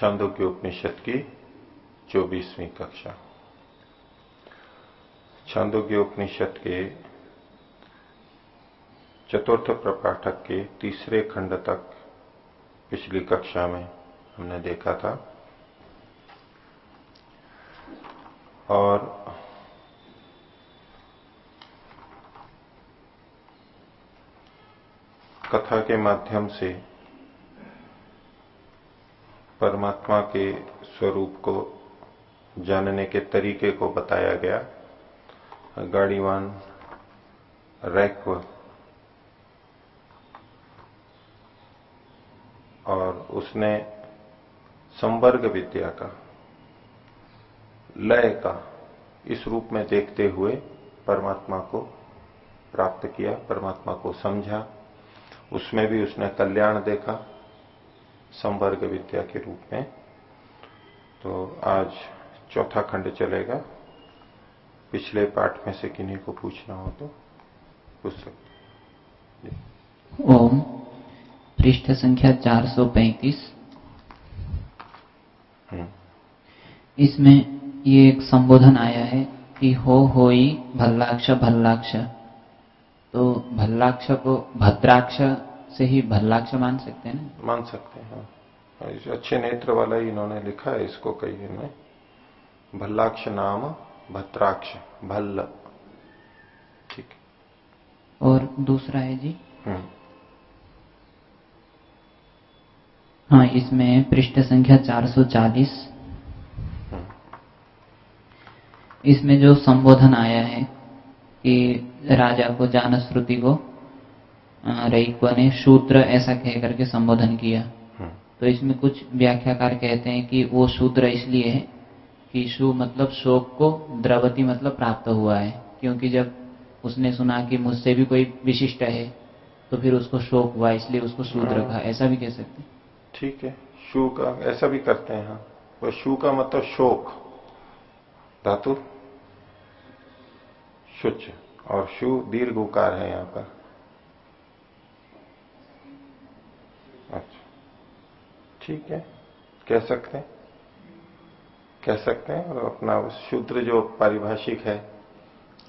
छांदोग्य उपनिषद की चौबीसवीं कक्षा। छांदोग्य उपनिषद के चतुर्थ प्रपाठक के तीसरे खंड तक पिछली कक्षा में हमने देखा था। और कथा के माध्यम से परमात्मा के स्वरूप को जानने के तरीके को बताया गया। गाड़ीवान रैक्व और उसने संवर्ग विद्या का, लय का इस रूप में देखते हुए परमात्मा को प्राप्त किया, परमात्मा को समझा। उसमें भी उसने कल्याण देखा। संवर्ग विद्या के रूप में। तो आज चौथा खंड चलेगा। पिछले पाठ में से किन्हीं को पूछना हो तो पूछ सकते ओम। पृष्ठ संख्या 435 हम्म। इसमें ये एक संबोधन आया है कि हो होई भल्लाक्ष भल्लाक्ष। तो भल्लाक्ष को भद्राक्ष से ही भल्लाक्ष मान सकते हैं ना? मान सकते हैं हाँ। अच्छे नेत्र वाला ही इन्होंने लिखा है इसको कई में। भल्लाक्ष नाम भद्राक्ष भल्ल। ठीक। और दूसरा है जी? हम्म। हाँ इसमें पृष्ठ संख्या 440 हम्म। इसमें जो संबोधन आया है कि राजा को जान श्रुति को रईक्व ने शूद्र ऐसा कह करके संबोधन किया। हम्म। तो इसमें कुछ व्याख्याकार कहते हैं कि वो शूद्र इसलिए है कि शु मतलब शोक को द्रवती मतलब प्राप्त हुआ है क्योंकि जब उसने सुना कि मुझसे भी कोई विशिष्ट है तो फिर उसको शोक हुआ इसलिए उसको शूद्र हाँ। कहा। ऐसा भी कह सकते ठीक है। शु का ऐसा भी करते हैं हाँ। वो शु का मतलब शोक। धातु? शुच। और शु दीर्घ उकार है यहाँ पर अच्छा ठीक है। कह सकते हैं। कह सकते हैं और अपना शुद्र जो पारिभाषिक है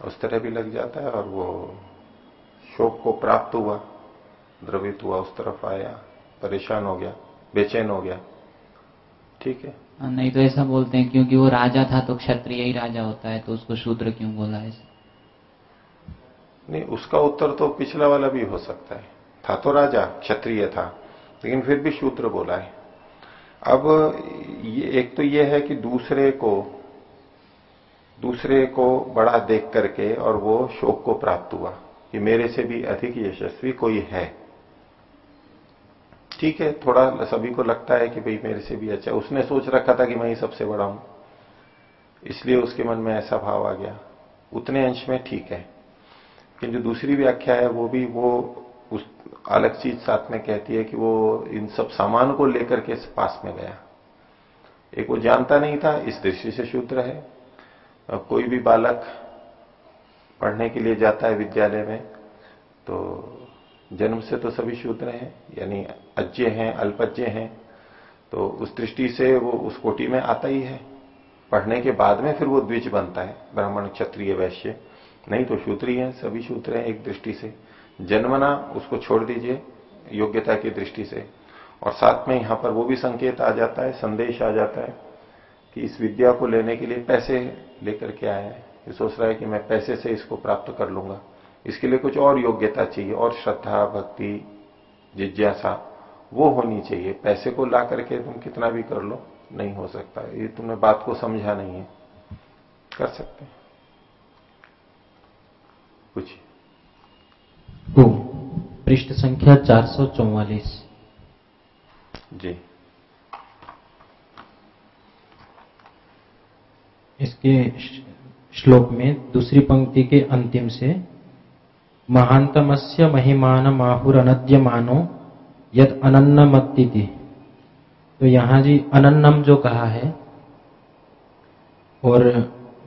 उस तरह भी लग जाता है और वो शोक को प्राप्त हुआ द्रवित हुआ उस तरफ़ आया परेशान हो गया बेचैन हो गया। ठीक है। हाँ, नहीं तो ऐसा बोलते हैं क्योंकि वो राजा था तो क्षत्रिय ही राजा होता है तो उसको शूद्र क्यों बोला है नहीं उसका उत्तर तो पिछला वाला भी हो सकता है। था तो राजा क्षत्रिय था लेकिन फिर भी शूद्र बोला है। अब ये, एक तो ये है कि दूसरे को दूसरे को बड़ा देख करके और वो शोक को प्राप्त हुआ कि मेरे से भी अधिक यशस्वी कोई है। ठीक है, थोड़ा सभी को लगता है कि भाई मेरे से भी अच्छा उसने सोच रखा था कि मैं ही सबसे बड़ा हूँ। इसलिए उसके मन में ऐसा भाव आ गया। उतने अंश में ठीक है। लेकिन जो दूसरी व्याख्या है, वो भी, वो उस अलग चीज़ साथ में कहती है कि वो इन सब सामान को लेकर के पास में गया। एक वो जानता नहीं था, इस दृष्टि से शूद्र है कोई भी बालक पढ़ने के लिए जाता है विद्यालय में तो जन्म से तो सभी शूद्र हैं यानी अज्ञे हैं, अल्पज्ञ हैं तो उस दृष्टि से वो उस कोटि में आता ही है। पढ़ने के बाद में फिर वो द्विज बनता है, ब्राह्मण क्षत्रिय वैश्य। नहीं तो शूद्री है, सभी शूद्र हैं एक दृष्टि से। जन्मना उसको छोड़ दीजिए, योग्यता की दृष्टि से। और साथ में यहाँ पर वो भी संकेत आ जाता है, संदेश आ जाता है कि इस विद्या को लेने के लिए पैसे लेकर के आए हैं। ये सोच रहा है कि मैं पैसे से इसको प्राप्त कर लूँगा। इसके लिए कुछ और योग्यता चाहिए, और श्रद्धा, भक्ति, जिज्ञासा, वो होनी चाहिए। पैसे को ला करके तुम कितना भी कर लो, नहीं हो सकता। ये तुमने बात को समझा नहीं है। कर सकते हैं। कुछ पृष्ठ संख्या चार सौ चौवालीस। जी। इसके श्लोक में दूसरी पंक्ति के अंतिम से महांतमस्य महिमान माहुर अनद्य मानो यद अनन्नमत्ति तो यहाँ जी अनन्नम जो कहा है और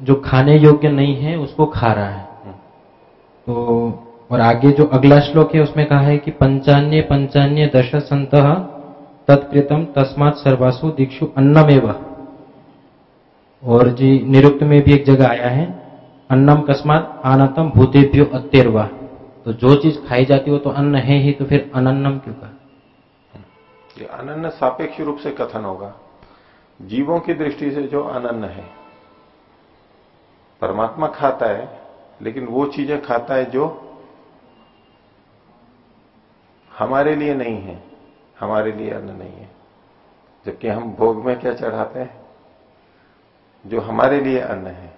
जो खाने योग्य नहीं है उसको खा रहा है। तो और आगे जो अगला श्लोक है, उसमें कहा है कि पंचान्य पंचान्य दश संत तत्कृतम तस्मात सर्वासु दीक्षु अन्नमेव। और जी, निरुक्त में भी एक जगह आया है, अन्नम कस्मात आनतम भूतेभ्यो अत्यर्वा। तो जो चीज़ खाई जाती हो तो अन्न है ही तो फिर अनन्नम क्यों ये अनन्न सापेक्ष रूप से कथन होगा। जीवों की दृष्टि से जो अनन्न है, परमात्मा खाता है, लेकिन वो चीज़ें खाता है जो हमारे लिए नहीं है, हमारे लिए अन्न नहीं है। जबकि हम भोग में क्या चढ़ाते हैं? जो हमारे लिए अन्न है,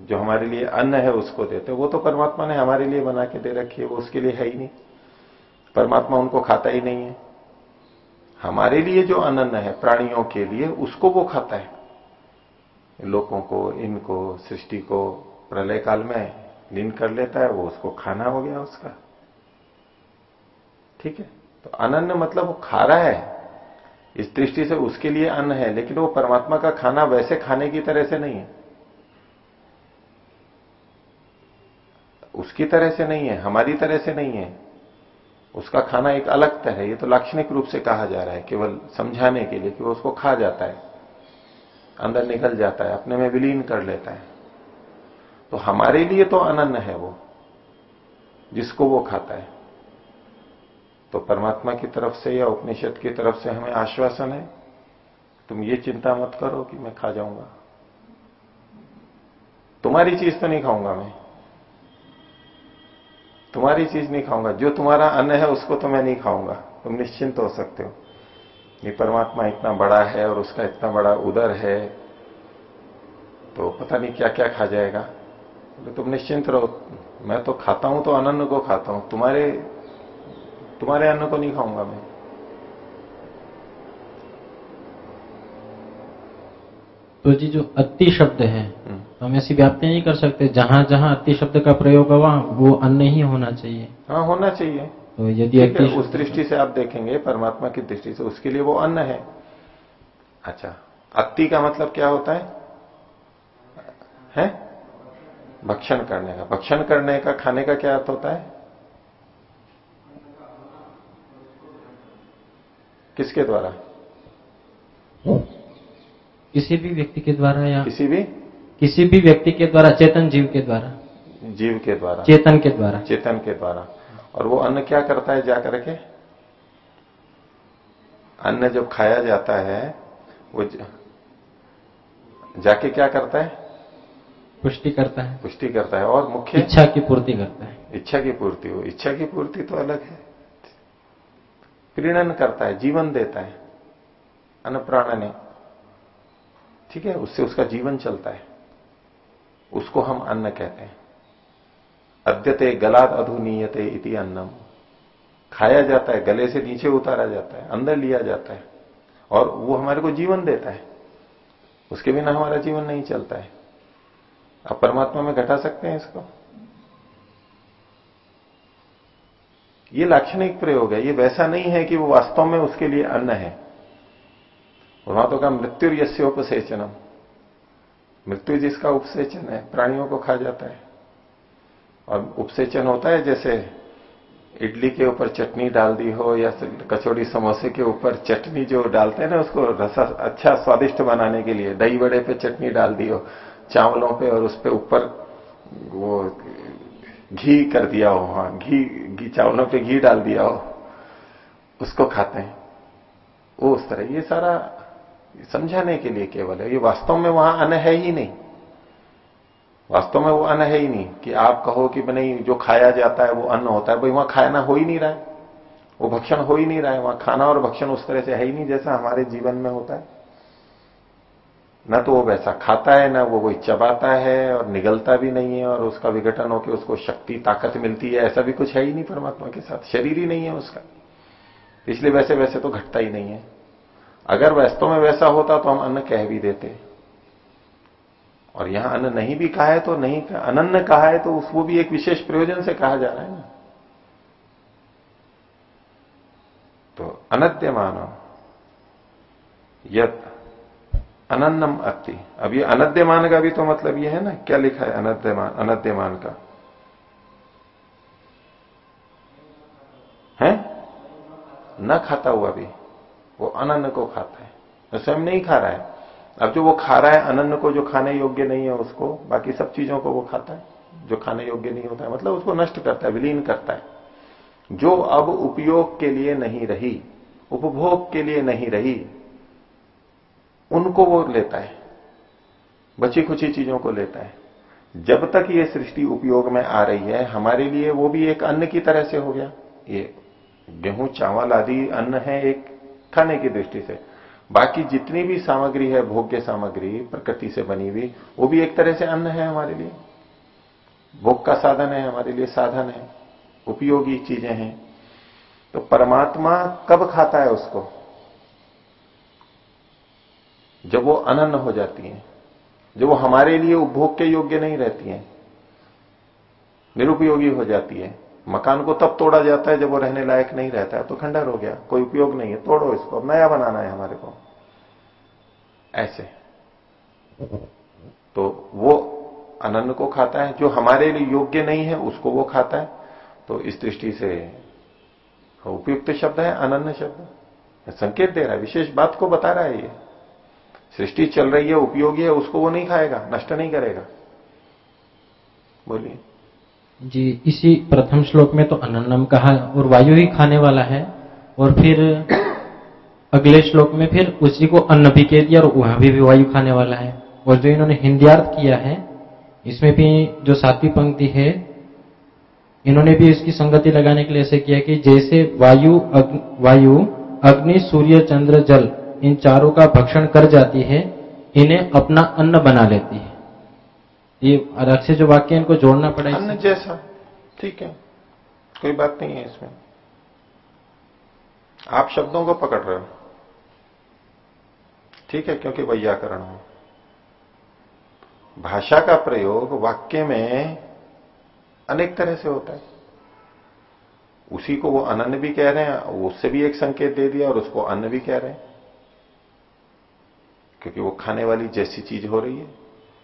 जो हमारे लिए अन्न है, उसको देते वो तो परमात्मा ने हमारे लिए बना के दे रखी है, वो उसके लिए है ही नहीं। परमात्मा उनको खाता ही नहीं है। हमारे लिए जो अनन्न है, प्राणियों के लिए, उसको वो खाता है। लोगों को, इनको, सृष्टि को प्रलय काल में लीन कर लेता है, वो उसको खाना हो गया उसका। ठीक है? तो अनन्न मतलब वो खा रहा है। इस दृष्टि से उसके लिए अन्न है, लेकिन वो परमात्मा का खाना वैसे खाने की तरह से नहीं है। उसकी तरह से नहीं है, हमारी तरह से नहीं है। उसका खाना एक अलग तरह है, ये तो लाक्षणिक रूप से कहा जा रहा है, केवल समझाने के लिए कि वो उसको खा जाता है, अंदर निकल जाता है, अपने में विलीन कर लेता है। तो हमारे लिए तो अनन्न है वो, जिसको वो खाता है। तो परमात्मा की तरफ़ से या उपनिषद की तरफ़ से हमें आश्वासन है? तुम ये चिंता मत करो कि मैं खा जाऊँगा। तुम्हारी चीज़ तो नहीं खाऊँगा मैं। तुम्हारी चीज़ नहीं खाऊँगा। जो तुम्हारा अन्न है, उसको तो मैं नहीं खाऊँगा। तुम निश्चिंत हो सकते हो। ये परमात्मा इतना बड़ा है और उसका इतना बड़ा उदर है तो पता नहीं क्या क्या खा जाएगा। तो तुम निश्चिंत रहो। मैं तो खाता हूँ तो अनन्न को खाता हूँ। तुम्हारे तुम्हारे अन्न को नहीं खाऊँगा मैं। तो जी जो अति शब्द है हम्म। तो हम ऐसी व्याप्ति नहीं कर सकते। जहाँ जहाँ अति शब्द का प्रयोग हुआ वो अन्न ही होना चाहिए। हाँ होना चाहिए। तो यदि उस दृष्टि से आप देखेंगे परमात्मा की दृष्टि से उसके लिए वो अन्न है। अच्छा अति का मतलब क्या होता है? है? भक्षण करने का। भक्षण करने का खाने का क्या अर्थ होता है? किसके द्वारा? किसी भी व्यक्ति के द्वारा या किसी भी? किसी भी व्यक्ति के द्वारा चेतन जीव के द्वारा। जीव के द्वारा। चेतन के द्वारा। चेतन के द्वारा। और वो अन्न क्या करता है जाकर के अन्न जब खाया जाता है वो जाके क्या करता है? पुष्टि करता है। पुष्टि करता है। और मुख्य? इच्छा की पूर्ति करता है। इच्छा की पूर्ति। हो इच्छा की पूर्ति तो अलग है। प्रीणन करता है, जीवन देता है अन्न प्राण ने ठीक है? उससे उसका जीवन चलता है। उसको हम अन्न कहते हैं। अद्यते गलाद अधुनीयते इति अन्नम। खाया जाता है, गले से नीचे उतारा जाता है, अंदर लिया जाता है, और वो हमारे को जीवन देता है। उसके बिना हमारा जीवन नहीं चलता है। आप परमात्मा में घटा सकते हैं इसको। ये लाक्षणिक प्रयोग है, ये वैसा नहीं है कि वो वास्तव में उसके लिए अन्न है। वहाँ तो कहा मृत्यु यस्योपसेचनम मृत्यु जिसका उपसेचन है, प्राणियों को खा जाता है। और उपसेचन होता है जैसे इडली के ऊपर चटनी डाल दी हो या कचौड़ी समोसे के ऊपर चटनी जो डालते हैं ना, उसको रसा अच्छा स्वादिष्ट बनाने के लिए, दही बड़े पे चटनी डाल दी हो, चावलों पे और उस पे ऊपर वो घी कर दिया हो हाँ घी घी चावलों पे घी डाल दिया हो, उसको खाते हैं। वो उस तरह, ये सारा समझाने के लिए केवल है। ये वास्तव में वहाँ अन्न है ही नहीं। वास्तव में वो अन्न है ही नहीं कि आप कहो कि नहीं, जो खाया जाता है वो अन्न होता है। भाई, वहाँ खाना हो ही नहीं रहा है। वो भक्षण हो ही नहीं रहा है। वहाँ खाना और भक्षण उस तरह से है ही नहीं जैसा हमारे जीवन में होता है। न तो वो वैसा खाता है, ना वो कोई चबाता है और निगलता भी नहीं है और उसका विघटन होकर उसको शक्ति, ताकत मिलती है, ऐसा भी कुछ है ही नहीं परमात्मा के साथ। शरीर ही नहीं है उसका। इसलिए वैसे वैसे तो घटता ही नहीं है। अगर वास्तव में वैसा होता तो हम अन्न कह भी देते। और यहाँ अन्न नहीं भी कहा है तो नहीं अनन्न कहा है तो उसको भी एक विशेष प्रयोजन से कहा जा रहा है ना। तो अनद्य मानो यद अनन्नम अति अब ये अनद्यमान का भी तो मतलब ये है ना, क्या लिखा है अनद्यमान अनद्यमान का? है? न खाता हुआ भी, वो अनन्न को खाता है। स्वयं नहीं खा रहा है। अब जो वो खा रहा है, अनन्न को जो खाने योग्य नहीं है, उसको बाकी सब चीज़ों को वो खाता है। जो खाने योग्य नहीं होता है मतलब उसको नष्ट करता है, विलीन करता है। जो अब उपयोग के लिए नहीं रही, उपभोग के लिए नहीं रही उनको वो लेता है। बची खुची चीज़ों को लेता है। जब तक ये सृष्टि उपयोग में आ रही है, हमारे लिए वो भी एक अन्न की तरह से हो गया। ये गेहूँ, चावल आदि अन्न है एक खाने की दृष्टि से। बाकी जितनी भी सामग्री है, भोग्य सामग्री, प्रकृति से बनी हुई, वो भी एक तरह से अन्न है हमारे लिए। भोग का साधन है हमारे लिए, साधन है। उपयोगी चीज़ें हैं। तो परमात्मा कब खाता है उसको? जब वो अनन्न हो जाती है, जब वो हमारे लिए उपभोग के योग्य नहीं रहती है, निरुपयोगी हो जाती है, मकान को तब तोड़ा जाता है जब वो रहने लायक नहीं रहता है तो खंडर हो गया, कोई उपयोग नहीं है, तोड़ो इसको, नया बनाना है हमारे को। ऐसे। तो वो अनन्न को खाता है, जो हमारे लिए योग्य नहीं है, उसको वो खाता है। तो इस दृष्टि से उपयुक्त शब्द है, अनन्न शब्द। संकेत दे रहा है, विशेष बात को बता रहा है ये। सृष्टि चल रही है उपयोगी है उसको वो नहीं खाएगा नष्ट नहीं करेगा। बोलिए। जी इसी प्रथम श्लोक में तो अनन्नम कहा और वायु ही खाने वाला है और फिर अगले श्लोक में फिर उसी को अन्न भी कह दिया और वहाँ भी, भी वायु खाने वाला है। और जो इन्होंने हिंदीर्थ किया है इसमें भी जो सातवीं पंक्ति है इन्होंने भी इसकी संगति लगाने के लिए ऐसे किया कि जैसे वायु अग, वायु अग्नि सूर्य चंद्र जल इन चारों का भक्षण कर जाती है, इन्हें अपना अन्न बना लेती है। ये अलग से जो वाक्य इनको जोड़ना पड़ेगा। अन्न जैसा। ठीक है। कोई बात नहीं है इसमें। आप शब्दों को पकड़ रहे हो। ठीक है, क्योंकि वैयाकरण हो। भाषा का प्रयोग वाक्य में अनेक तरह से होता है। उसी को वो अनन्न भी कह रहे हैं, उससे भी एक संकेत दे दिया और उसको अन्न भी कह रहे हैं। क्योंकि वो खाने वाली जैसी चीज़ हो रही है।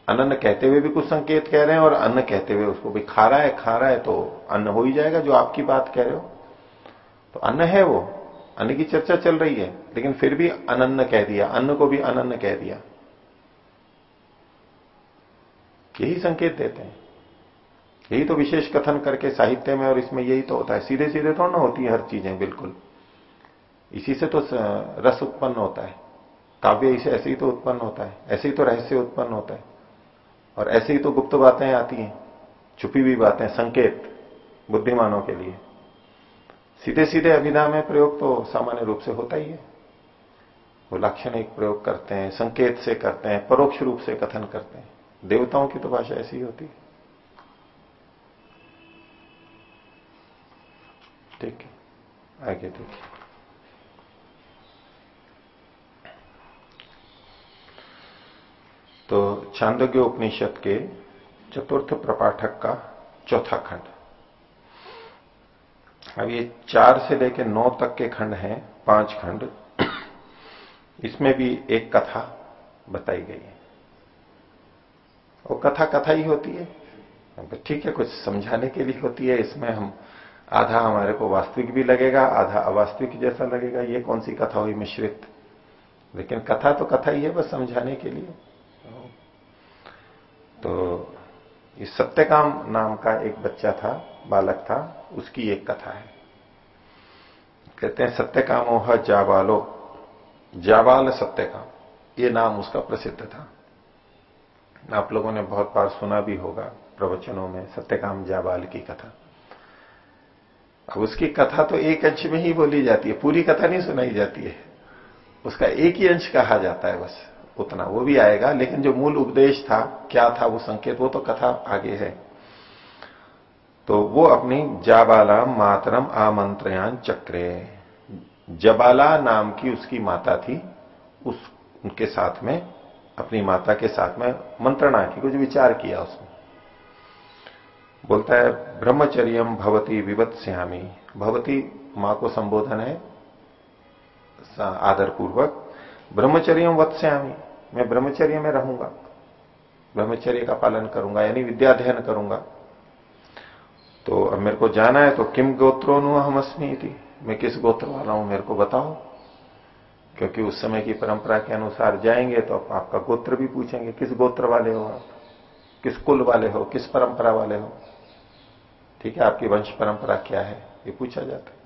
अनन्न कहते हुए भी कुछ संकेत कह रहे हैं और अन्न कहते हुए उसको भी खा रहा है, खा रहा है तो अन्न हो ही जाएगा जो आपकी बात कह रहे हो। तो अन्न है वो। अन्न की चर्चा चल रही है, लेकिन फिर भी अनन्न कह दिया, अन्न को भी अनन्न कह दिया। यही संकेत देते हैं। यही तो विशेष कथन करके साहित्य में और इसमें यही तो होता है। सीधे सीधे थोड़ा ना होती है हर चीज़ें, बिल्कुल। इसी से तो रस उत्पन्न होता है। काव्य इसे ऐसे ही तो उत्पन्न होता है, ऐसे ही तो रहस्य उत्पन्न होता है। और ऐसे ही तो गुप्त बातें आती हैं, छुपी हुई बातें, संकेत, बुद्धिमानों के लिए। सीधे सीधे अभिधा में प्रयोग तो सामान्य रूप से होता ही है। वो लाक्षणिक प्रयोग करते हैं, संकेत से करते हैं, परोक्ष रूप से कथन करते हैं। देवताओं की तो भाषा ऐसी ही होती है। ठीक है, आगे देखिए। तो छांदोग्य उपनिषद के चतुर्थ प्रपाठक का चौथा खंड। अब ये चार से लेकर नौ तक के खंड हैं, पाँच खंड। इसमें भी एक कथा बताई गई है। वो कथा कथा ही होती है। ठीक है, कुछ समझाने के लिए होती है। इसमें हम, आधा हमारे को वास्तविक भी लगेगा, आधा अवास्तविक जैसा लगेगा। ये कौन सी कथा हुई मिश्रित? लेकिन कथा तो कथा ही है बस समझाने के लिए। तो इस सत्यकाम नाम का एक बच्चा था, बालक था, उसकी एक कथा है। कहते हैं सत्यकामो ह जाबालो जाबाल सत्यकाम। ये नाम उसका प्रसिद्ध था। आप लोगों ने बहुत बार सुना भी होगा प्रवचनों में सत्यकाम जाबाल की कथा। अब उसकी कथा तो एक अंश में ही बोली जाती है, पूरी कथा नहीं सुनाई जाती है। उसका एक ही अंश कहा जाता है बस। उतना, वो भी आएगा। लेकिन जो मूल उपदेश था, क्या था वो संकेत, वो तो कथा आगे है। तो वो अपनी जाबाला मातरम आमंत्रयान चक्रे। जबाला नाम की उसकी माता थी। उस, उनके साथ में, अपनी माता के साथ में मंत्रणा की, कुछ विचार किया उसने। बोलता है, ब्रह्मचर्यम भवती विवत श्यामी भवती माँ को संबोधन है आदरपूर्वक। ब्रह्मचर्यम वत्स्यामी। मैं ब्रह्मचर्य में रहूँगा। ब्रह्मचर्य का पालन करूँगा, यानी विद्या अध्ययन करूँगा। तो अब मेरे को जाना है तो किम गोत्रो हम अस्मी मैं किस गोत्र वाला हूँ, मेरे को बताओ। क्योंकि उस समय की परंपरा के अनुसार जाएँगे तो आपका गोत्र भी पूछेंगे, किस गोत्र वाले हो आप? किस कुल वाले हो? किस परंपरा वाले हो? ठीक है, आपकी वंश परंपरा क्या है? ये पूछा जाता है।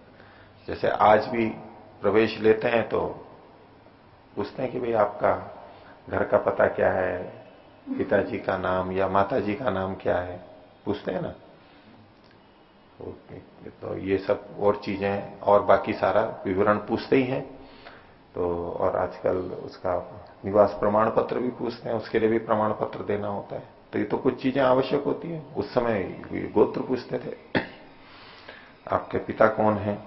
जैसे आज भी प्रवेश लेते हैं तो पूछते हैं कि भाई आपका घर का पता क्या है? पिताजी का नाम या माताजी का नाम क्या है? पूछते हैं ना? ओके तो ये सब और चीज़ें और बाकी सारा विवरण पूछते ही हैं। तो और आजकल उसका निवास प्रमाण पत्र भी पूछते हैं, उसके लिए भी प्रमाण पत्र देना होता है। तो ये तो कुछ चीज़ें आवश्यक होती है। उस समय गोत्र पूछते थे। आपके पिता कौन है?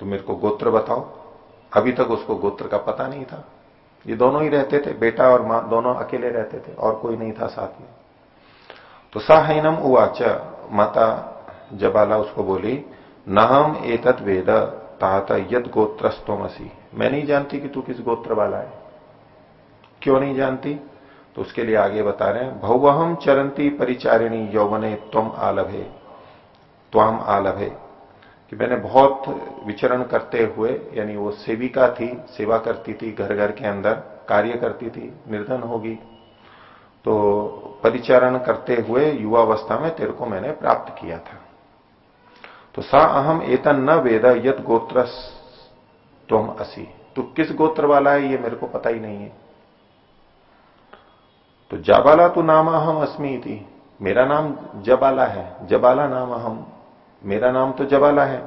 तो मेरे को गोत्र बताओ। अभी तक उसको गोत्र का पता नहीं था। ये दोनों ही रहते थे, बेटा और माँ, दोनों अकेले रहते थे और कोई नहीं था साथ में। तो साहनम उवाच, माता जबाला उसको बोली न हम एतत वेद, तात यद गोत्रस्तोमसी। मैं नहीं जानती कि तू किस गोत्र वाला है। क्यों नहीं जानती? तो उसके लिए आगे बता रहे हैं भौवहम चरंती परिचारिणी यौवने तुम आलभे, त्वाम आलभे। कि मैंने बहुत विचरण करते हुए, यानी वो सेविका थी, सेवा करती थी घर घर के अंदर, कार्य करती थी, निर्धन होगी। तो परिचरण करते हुए युवावस्था में तेरे को मैंने प्राप्त किया था। तो सा अहम एतन न वेद यद गोत्र तुम असी। तो किस गोत्र वाला है, ये मेरे को पता ही नहीं है। तो जाबाला तो नाम अहम अस्मी थी मेरा नाम जबाला है, जबाला नाम अहम। मेरा नाम तो जबाला है,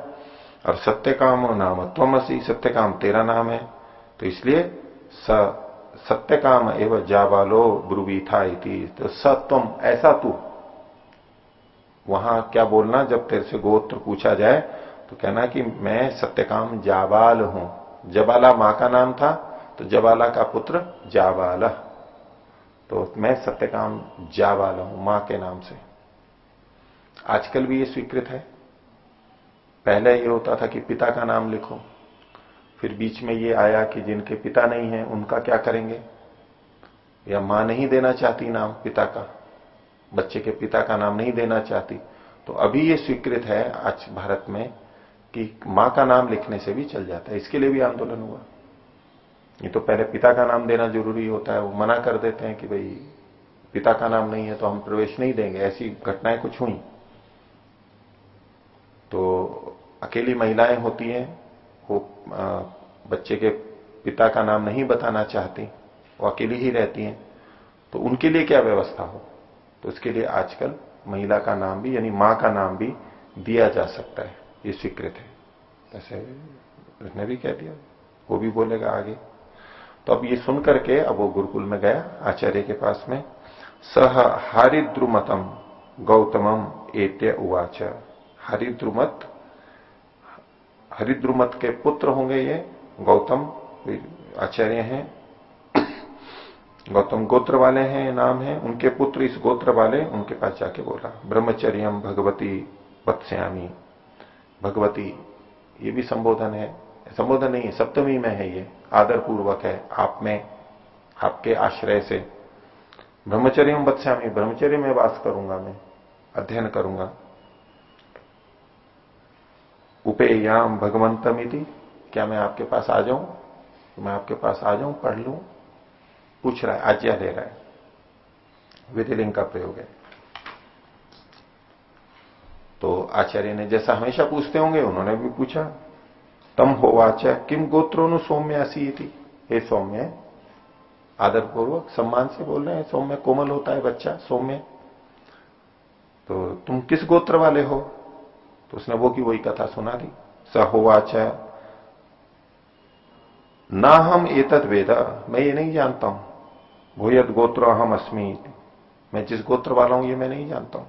और सत्य काम नाम त्वमसी सत्य काम तेरा नाम है। तो इसलिए स सत्य काम एवं जाबालो ब्रुवी था इति। तो सत्वम ऐसा तू। वहाँ क्या बोलना, जब तेरे से गोत्र पूछा जाए तो कहना कि मैं सत्यकाम जाबाल हूँ। जबाला माँ का नाम था तो जबाला का पुत्र जाबाल तो मैं सत्यकाम जाबाल हूँ माँ के नाम से। आजकल भी ये स्वीकृत है। पहले ये होता था कि पिता का नाम लिखो। फिर बीच में ये आया कि जिनके पिता नहीं है, उनका क्या करेंगे? या माँ नहीं देना चाहती नाम पिता का? बच्चे के पिता का नाम नहीं देना चाहती। तो अभी ये स्वीकृत है आज भारत में कि माँ का नाम लिखने से भी चल जाता है। इसके लिए भी आंदोलन हुआ। ये तो पहले पिता का नाम देना ज़रूरी होता है। वो मना कर देते हैं कि भाई पिता का नाम नहीं है तो हम प्रवेश नहीं देंगे। ऐसी घटनाएँ कुछ हुई। तो अकेली महिलाएँ होती हैं, वो बच्चे के पिता का नाम नहीं बताना चाहती, वो अकेली ही रहती हैं तो उनके लिए क्या व्यवस्था हो? तो उसके लिए आजकल महिला का नाम भी, यानी माँ का नाम भी दिया जा सकता है, ये स्वीकृत है। ऐसे उसने भी कह दिया, वो भी बोलेगा आगे। तो अब ये सुन करके, अब वो गुरुकुल में गया, आचार्य के पास में, सह हरिद्रुमतम गौतमम एत्य उवाच। हरिद्रुमत हरिद्रुमत के पुत्र होंगे ये, गौतम आचार्य हैं। गौतम गोत्र वाले हैं, नाम है। उनके पुत्र इस गोत्र वाले, उनके पास जाके बोला ब्रह्मचर्यम भगवती वत्स्यामी। भगवती, ये भी संबोधन है। संबोधन नहीं है, सप्तमी में है ये। आदर पूर्वक है, आप में, आपके आश्रय से। ब्रह्मचर्य वत्स्यामी, ब्रह्मचर्य में वास करूँगा मैं, अध्ययन करूँगा। उपेयाम भगवंतम इति क्या मैं आपके पास आ जाऊँ? मैं आपके पास आ जाऊँ, पढ़ लू? पूछ रहा है, आज्ञा दे रहा है। विधिलिंग का प्रयोग है। तो आचार्य ने जैसा हमेशा पूछते होंगे, उन्होंने भी पूछा, तम हो होवाच किम गोत्रोनु सौम्य असी थी हे सौम्य आदर पूर्वक सम्मान से बोल रहे हैं, सौम्य कोमल होता है बच्चा, सौम्य। तो तुम किस गोत्र वाले हो? तो उसने वो की वही कथा सुना दी। स होवाच ना हम एतद वेद। मैं ये नहीं जानता हूँ। भूयत गोत्र हम अस्मी मैं जिस गोत्र वाला हूँ, ये मैं नहीं जानता हूँ।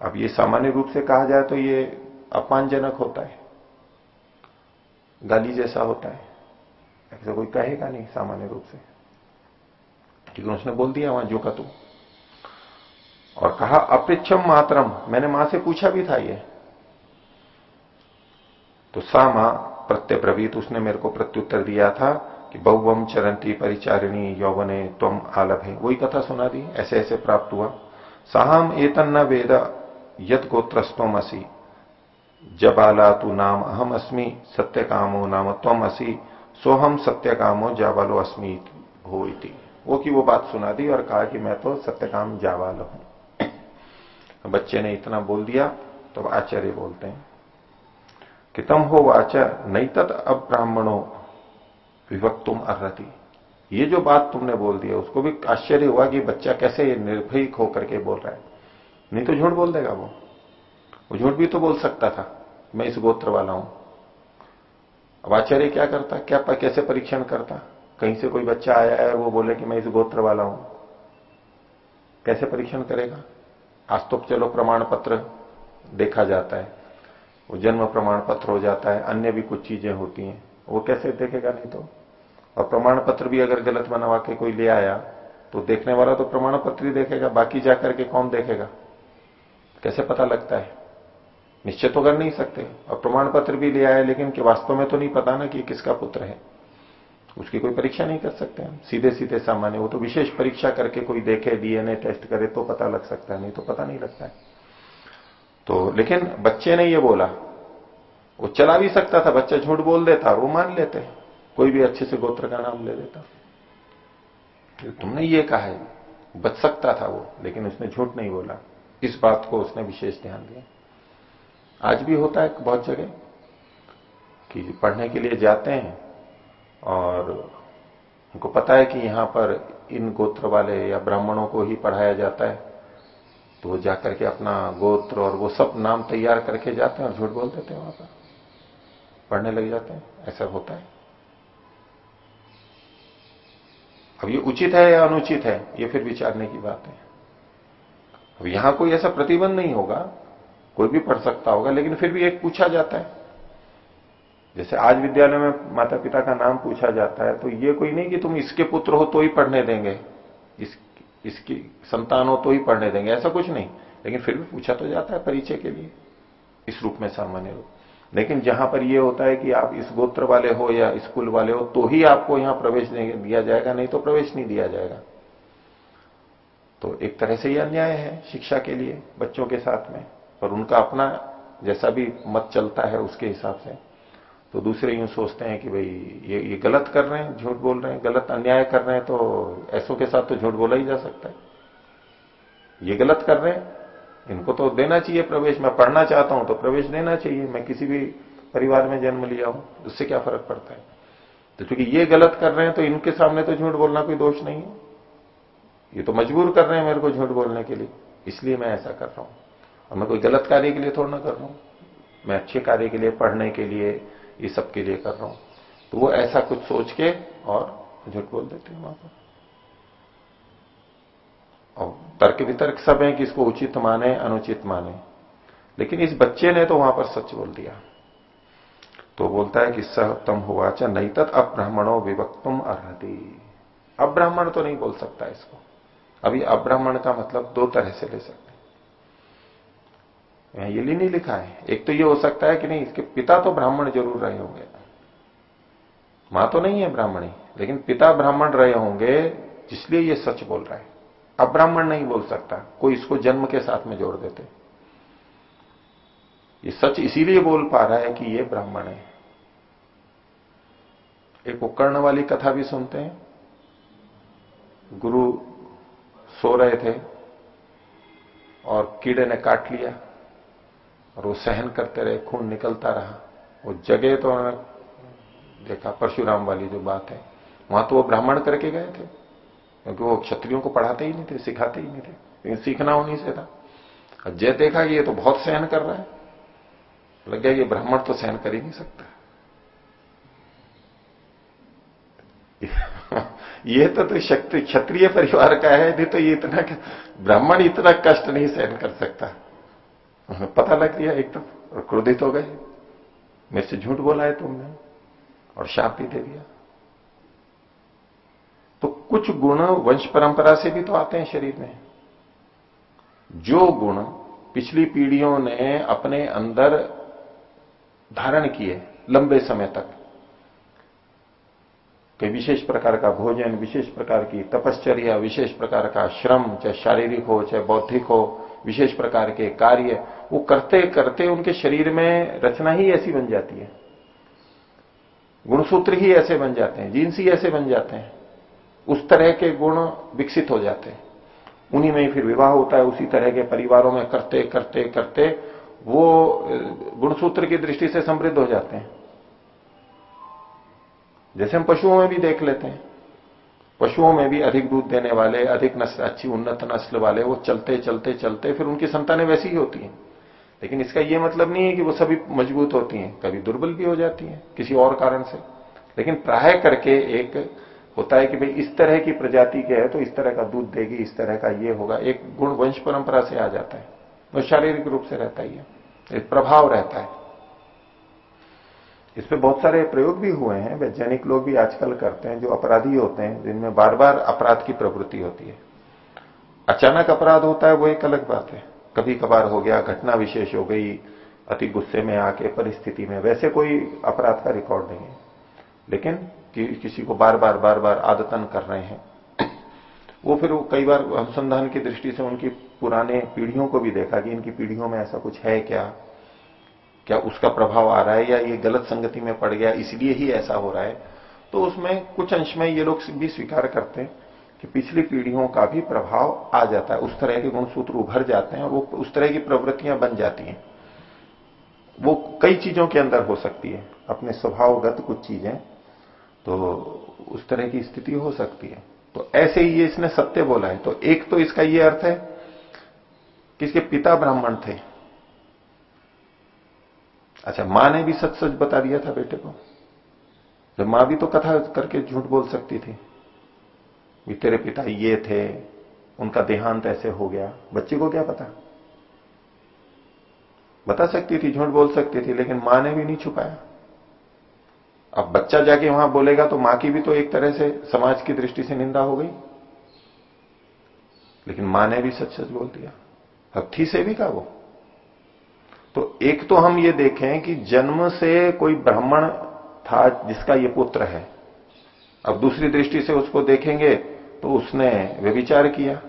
अब ये सामान्य रूप से कहा जाए तो ये अपमानजनक होता है। गाली जैसा होता है। ऐसा कोई कहेगा नहीं सामान्य रूप से। लेकिन उसने बोल दिया वहाँ जो का तू। और कहा, अपृक्षम मातरम। मैंने माँ से पूछा भी था ये। तो सा माँ प्रत्यप्रवीत उसने मेरे को प्रत्युत्तर दिया था कि बहुवम चरंती परिचारिणी यौवने तुम आलभ। वही कथा सुना दी ऐसे ऐसे प्राप्त हुआ। साहम एतन्न वेद यद गोत्रस्तम असी जबाला तू नाम अहम अस्मी सत्य कामो नाम तम असी सोहम सत्य कामो जाबालो अस्मी हो वो की वो बात सुना दी और कहा कि मैं तो सत्यकाम जावाल हूँ। तो बच्चे ने इतना बोल दिया तो आचार्य बोलते हैं कि तम हो वाचा नहीं तत् अब ब्राह्मणों विभक्त तुम अर्ती ये जो बात तुमने बोल दिया उसको भी आश्चर्य हुआ कि बच्चा कैसे निर्भीक होकर के बोल रहा है। नहीं तो झूठ बोल देगा वो। वो झूठ भी तो बोल सकता था, मैं इस गोत्र वाला हूँ। अब आचार्य क्या करता, क्या कैसे परीक्षण करता? कहीं से कोई बच्चा आया है, वो बोले कि मैं इस गोत्र वाला हूँ। कैसे परीक्षण करेगा? आज तो चलो प्रमाण पत्र देखा जाता है। वो जन्म प्रमाण पत्र हो जाता है, अन्य भी कुछ चीज़ें होती हैं। वो कैसे देखेगा नहीं तो? और प्रमाण पत्र भी अगर गलत बनवा के कोई ले आया तो देखने वाला तो प्रमाण पत्र ही देखेगा, बाकी जाकर के कौन देखेगा? कैसे पता लगता है? निश्चय तो कर नहीं सकते। और प्रमाण पत्र भी ले आया, लेकिन कि वास्तव में तो नहीं पता ना कि किसका पुत्र है। उसकी कोई परीक्षा नहीं कर सकते हम। सीधे सीधे सामान्य, वो तो विशेष परीक्षा करके कोई देखे, डीएनए टेस्ट करे तो पता लग सकता है, नहीं तो पता नहीं लगता है। तो लेकिन बच्चे ने ये बोला, वो चला भी सकता था, बच्चा झूठ बोल देता, वो मान लेते, कोई भी अच्छे से गोत्र का नाम ले देता तुमने ये कहा है, बच सकता था वो, लेकिन उसने झूठ नहीं बोला। इस बात को उसने विशेष ध्यान दिया। आज भी होता है बहुत जगह, कि पढ़ने के लिए जाते हैं और उनको पता है कि यहाँ पर इन गोत्र वाले या ब्राह्मणों को ही पढ़ाया जाता है। तो वो जाकर के अपना गोत्र और वो सब नाम तैयार करके जाते हैं और झूठ बोल देते हैं वहाँ पर। पढ़ने लग जाते हैं। ऐसा होता है। अब ये उचित है या अनुचित है, ये फिर विचारने की बात है। अब यहाँ कोई ऐसा प्रतिबंध नहीं होगा। कोई भी पढ़ सकता होगा, लेकिन फिर भी एक पूछा जाता है। जैसे आज विद्यालय में माता पिता का नाम पूछा जाता है तो ये कोई नहीं कि तुम इसके पुत्र हो तो ही पढ़ने देंगे इस, इसकी संतान हो तो ही पढ़ने देंगे ऐसा कुछ नहीं। लेकिन फिर भी पूछा तो जाता है परिचय के लिए इस रूप में सामान्य रूप। लेकिन जहाँ पर यह होता है कि आप इस गोत्र वाले हो या स्कूल वाले हो तो ही आपको यहाँ प्रवेश दिया जाएगा नहीं तो प्रवेश नहीं दिया जाएगा। तो एक तरह से यह अन्याय है शिक्षा के लिए बच्चों के साथ में और उनका अपना जैसा भी मत चलता है उसके हिसाब से। तो दूसरे यूँ सोचते हैं कि भाई, ये ये गलत कर रहे हैं, झूठ बोल रहे हैं, गलत अन्याय कर रहे हैं तो ऐसों के साथ तो झूठ बोला ही जा सकता है। ये गलत कर रहे हैं, इनको तो देना चाहिए प्रवेश। मैं पढ़ना चाहता हूँ तो प्रवेश देना चाहिए। मैं किसी भी परिवार में जन्म लिया हूँ, उससे क्या फ़र्क पड़ता है? तो चूँकि ये गलत कर रहे हैं तो इनके सामने तो झूठ बोलना कोई दोष नहीं है। ये तो मजबूर कर रहे हैं मेरे को झूठ बोलने के लिए, इसलिए मैं ऐसा कर रहा हूँ। और मैं कोई गलत कार्य के लिए थोड़ा ना कर रहा हूँ। मैं अच्छे कार्य के लिए, पढ़ने के लिए ये सब के लिए कर रहा हूँ। तो वो ऐसा कुछ सोच के और झूठ बोल देते हैं वहाँ पर। और तर्क वितर्क सब है कि इसको उचित माने, अनुचित माने। लेकिन इस बच्चे ने तो वहाँ पर सच बोल दिया। तो बोलता है कि सह हुआ चा नहीं तत् अब्राह्मणों विभक्तुम अर्हति। अब्राह्मण तो नहीं बोल सकता इसको। अभी अब्राह्मण का मतलब दो तरह से ले सकते ये नहीं लिखा है। एक तो ये हो सकता है कि नहीं, इसके पिता तो ब्राह्मण ज़रूर रहे होंगे। माँ तो नहीं है ब्राह्मणी, लेकिन पिता ब्राह्मण रहे होंगे, जिसलिए ये सच बोल रहा है। अब्राह्मण नहीं बोल सकता, कोई इसको जन्म के साथ में जोड़ देते। ये सच इसीलिए बोल पा रहा है कि ये ब्राह्मण है। एक उपकर्ण वाली कथा भी सुनते हैं। गुरु सो रहे थे और कीड़े ने काट लिया। और वो सहन करते रहे खून निकलता रहा। वो जगह तो देखा परशुराम वाली जो बात है। वहाँ तो वो ब्राह्मण करके गए थे क्योंकि वो क्षत्रियों को पढ़ाते ही नहीं थे सिखाते ही नहीं थे लेकिन सीखना उन्हीं से था। और जय देखा कि ये तो बहुत सहन कर रहा है। लग गया ये ब्राह्मण तो सहन कर ही नहीं सकता। ये तो, तो शक्ति क्षत्रिय परिवार का है नहीं तो ये इतना ब्राह्मण इतना कष्ट नहीं सहन कर सकता। पता लग गया एकदम तो, और क्रोधित हो गए। मेरे से झूठ बोला है तुमने और शाप भी दे दिया। तो कुछ गुण वंश परंपरा से भी तो आते हैं शरीर में। जो गुण पिछली पीढ़ियों ने अपने अंदर धारण किए लंबे समय तक कि विशेष प्रकार का भोजन विशेष प्रकार की तपश्चर्या विशेष प्रकार का श्रम चाहे शारीरिक हो चाहे बौद्धिक हो विशेष प्रकार के कार्य वो करते करते उनके शरीर में रचना ही ऐसी बन जाती है। गुणसूत्र ही ऐसे बन जाते हैं, जीन्स ही ऐसे बन जाते हैं। उस तरह के गुण विकसित हो जाते हैं। उन्हीं में फिर विवाह होता है, उसी तरह के परिवारों में करते करते करते वो गुणसूत्र की दृष्टि से समृद्ध हो जाते हैं। जैसे हम पशुओं में भी देख लेते हैं। पशुओं में भी अधिक दूध देने वाले, अधिक नस्ल अच्छी उन्नत नस्ल वाले, वो चलते चलते चलते फिर उनकी संतानें वैसी ही होती हैं। लेकिन इसका यह मतलब नहीं है कि वो सभी मज़बूत होती हैं, कभी दुर्बल भी हो जाती हैं, किसी और कारण से। लेकिन प्राय करके एक होता है कि भाई इस तरह की प्रजाति के है तो इस तरह का दूध देगी, इस तरह का ये होगा, एक गुण वंश परंपरा से आ जाता है। वो तो शारीरिक रूप से रहता ही है, एक प्रभाव रहता है। इस पे बहुत सारे प्रयोग भी हुए हैं, वैज्ञानिक लोग भी आजकल करते हैं, जो अपराधी होते हैं, जिनमें बार बार अपराध की प्रवृत्ति होती है। अचानक अपराध होता है, वो एक अलग बात है। कभी कभार हो गया घटना विशेष हो गई अति गुस्से में आके परिस्थिति में वैसे कोई अपराध का रिकॉर्ड नहीं है। लेकिन कि, किसी को बार बार बार बार आदतन कर रहे हैं। वो फिर वो कई बार अनुसंधान की दृष्टि से उनकी पुराने पीढ़ियों को भी देखा कि इनकी पीढ़ियों में ऐसा कुछ है क्या? क्या उसका प्रभाव आ रहा है या ये गलत संगति में पड़ गया इसलिए ही ऐसा हो रहा है? तो उसमें कुछ अंश में ये लोग भी स्वीकार करते हैं। कि पिछली पीढ़ियों का भी प्रभाव आ जाता है। उस तरह के गुणसूत्र उभर जाते हैं और वो उस तरह की प्रवृत्तियाँ बन जाती हैं। वो कई चीज़ों के अंदर हो सकती है। अपने स्वभावगत कुछ चीज़ें तो उस तरह की स्थिति हो सकती है। तो ऐसे ही ये इसने सत्य बोला है। तो एक तो इसका ये अर्थ है कि इसके पिता ब्राह्मण थे। अच्छा माँ ने भी सच सच बता दिया था बेटे को। जब माँ भी तो कथा करके झूठ बोल सकती थी। भी तेरे पिता ये थे, उनका देहांत ऐसे हो गया। बच्चे को क्या पता? बता सकती थी, झूठ बोल सकती थी, लेकिन माँ ने भी नहीं छुपाया। अब बच्चा जाके वहाँ बोलेगा तो माँ की भी तो एक तरह से समाज की दृष्टि से निंदा हो गई। लेकिन माँ ने भी सच सच बोल दिया। हथी से भी कहा वो। तो एक तो हम ये देखें कि जन्म से कोई ब्राह्मण था जिसका ये पुत्र है। अब दूसरी दृष्टि से उसको देखेंगे तो उसने व्यभिचार किया।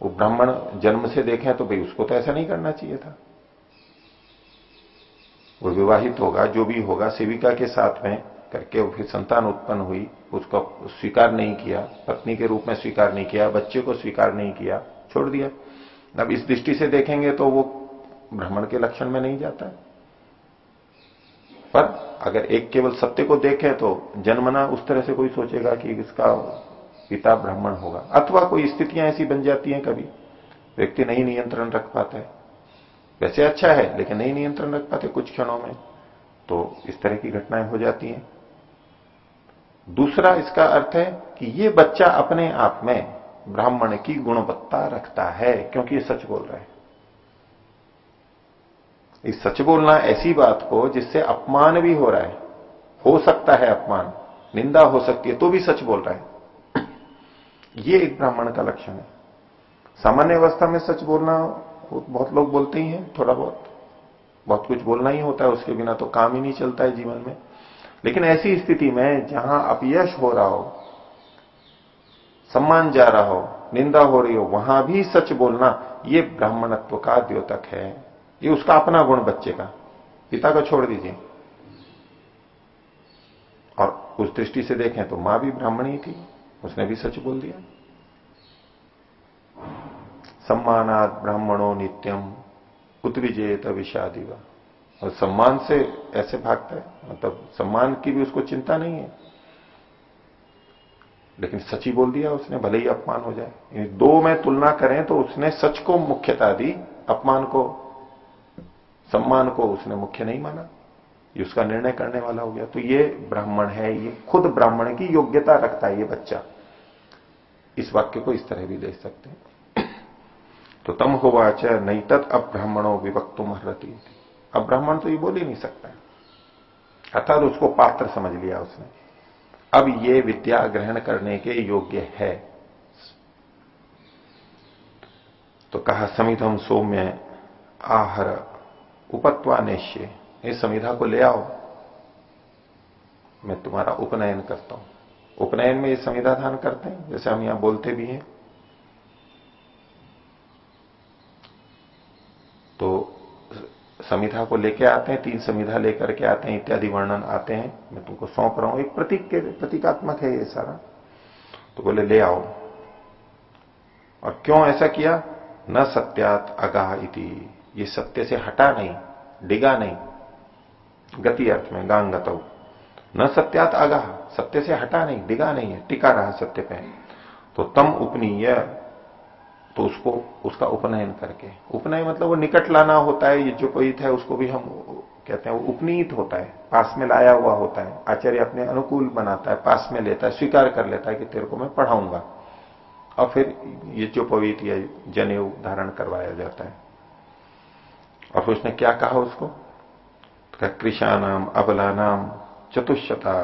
वो ब्राह्मण जन्म से देखें तो भाई उसको तो ऐसा नहीं करना चाहिए था। वो विवाहित होगा, जो भी होगा, सेविका के साथ में करके फिर संतान उत्पन्न हुई। उसको स्वीकार नहीं किया, पत्नी के रूप में स्वीकार नहीं किया, बच्चे को स्वीकार नहीं किया, छोड़ दिया। अब इस दृष्टि से देखेंगे तो वो ब्राह्मण के लक्षण में नहीं जाता है। पर अगर एक केवल सत्य को देखे तो जन्मना उस तरह से कोई सोचेगा कि इसका पिता ब्राह्मण होगा। अथवा कोई स्थितियाँ ऐसी बन जाती हैं कभी, व्यक्ति नहीं नियंत्रण रख पाता है। वैसे अच्छा है, लेकिन नहीं नियंत्रण रख पाते कुछ क्षणों में तो इस तरह की घटनाएँ हो जाती हैं। दूसरा इसका अर्थ है कि ये बच्चा अपने आप में ब्राह्मण की गुणवत्ता रखता है, क्योंकि ये सच बोल रहा है। इस सच बोलना ऐसी बात को जिससे अपमान भी हो रहा है। हो सकता है अपमान, निंदा हो सकती है तो भी सच बोल रहा है। ये एक ब्राह्मण का लक्षण है। सामान्य अवस्था में सच बोलना बहुत लोग बोलते ही हैं, थोड़ा बहुत। बहुत कुछ बोलना ही होता है, उसके बिना तो काम ही नहीं चलता है जीवन में। लेकिन ऐसी स्थिति में जहाँ अपयश हो रहा हो, सम्मान जा रहा हो, निंदा हो रही हो, वहाँ भी सच बोलना ये ब्राह्मणत्व का द्योतक है। ये उसका अपना गुण बच्चे का। पिता को छोड़ दीजिए। और उस दृष्टि से देखें तो माँ भी ब्राह्मणी थी। उसने भी सच बोल दिया। सम्मानात ब्राह्मणों नित्यम उत्विजेत विषादिवा। और सम्मान से ऐसे भागता है मतलब सम्मान की भी उसको चिंता नहीं है। लेकिन सच ही बोल दिया उसने, भले ही अपमान हो जाए। दो में तुलना करें तो उसने सच को मुख्यता दी, अपमान को, सम्मान को उसने मुख्य नहीं माना। ये उसका निर्णय करने वाला हो गया। तो ये ब्राह्मण है, ये खुद ब्राह्मण की योग्यता रखता है ये बच्चा। इस वाक्य को इस तरह भी देख सकते हैं। तो तम होवाच, नहीं तत् अब्राह्मणों विभक्तुम हरती अब ब्राह्मण तो ये बोल ही नहीं सकता अर्थात उसको पात्र समझ लिया उसने। अब ये विद्या ग्रहण करने के योग्य है। तो कहा समिधम सौम्य आहर उपत्वा निश्चय इस समिधा को ले आओ। मैं तुम्हारा उपनयन करता हूँ। उपनयन में ये संविधा दान करते हैं, जैसे हम यहाँ बोलते भी हैं। तो संविधा को लेके आते हैं, तीन संविधा लेकर के आते हैं, इत्यादि वर्णन आते हैं। मैं तुमको सौंप रहा हूँ। एक प्रतीक के, प्रतीकात्मक है ये सारा। तो बोले, ले आओ। और क्यों ऐसा किया? न सत्यात अगाह इति। ये सत्य से हटा नहीं, डिगा नहीं। गति अर्थ में गांग गतव न सत्यात आगाह, सत्य से हटा नहीं, डिगा नहीं है, टिका रहा सत्य पे। तो तम उपनीय तो उसको, उसका उपनयन करके। उपनयन मतलब वो निकट लाना होता है, ये जो कोई है उसको भी हम कहते हैं, वो उपनीत होता है, पास में लाया हुआ होता है। आचार्य अपने अनुकूल बनाता है, पास में लेता है, स्वीकार कर लेता है कि तेरे को मैं पढ़ाऊँगा। और फिर ये जो पवित्र या जनेऊ धारण करवाया जाता है। और फिर उसने क्या कहा उसको? तो कृषानाम अबलानाम चतुष्शता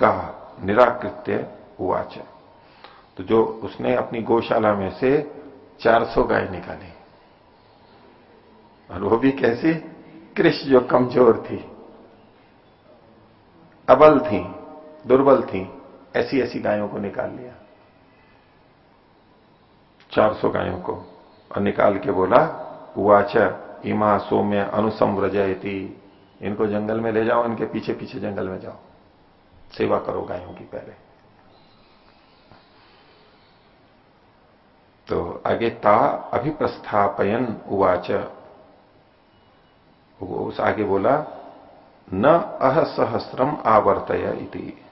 गाह निराकृत्य उवाच। तो जो उसने अपनी गौशाला में से 400 गाय निकाली। और वो भी कैसी? कृष जो कमज़ोर थी, अबल थी, दुर्बल थी ऐसी ऐसी गायों को निकाल लिया। 400 गायों को और निकाल के बोला, उवाच, इमा सौम्य अनुसमव्रजयती इनको जंगल में ले जाओ, इनके पीछे पीछे जंगल में जाओ। सेवा करो गायों की पहले। तो आगे ता अभिप्रस्थापयन उवाच। उस आगे बोला, न अहसहस्रम आवर्तय इति।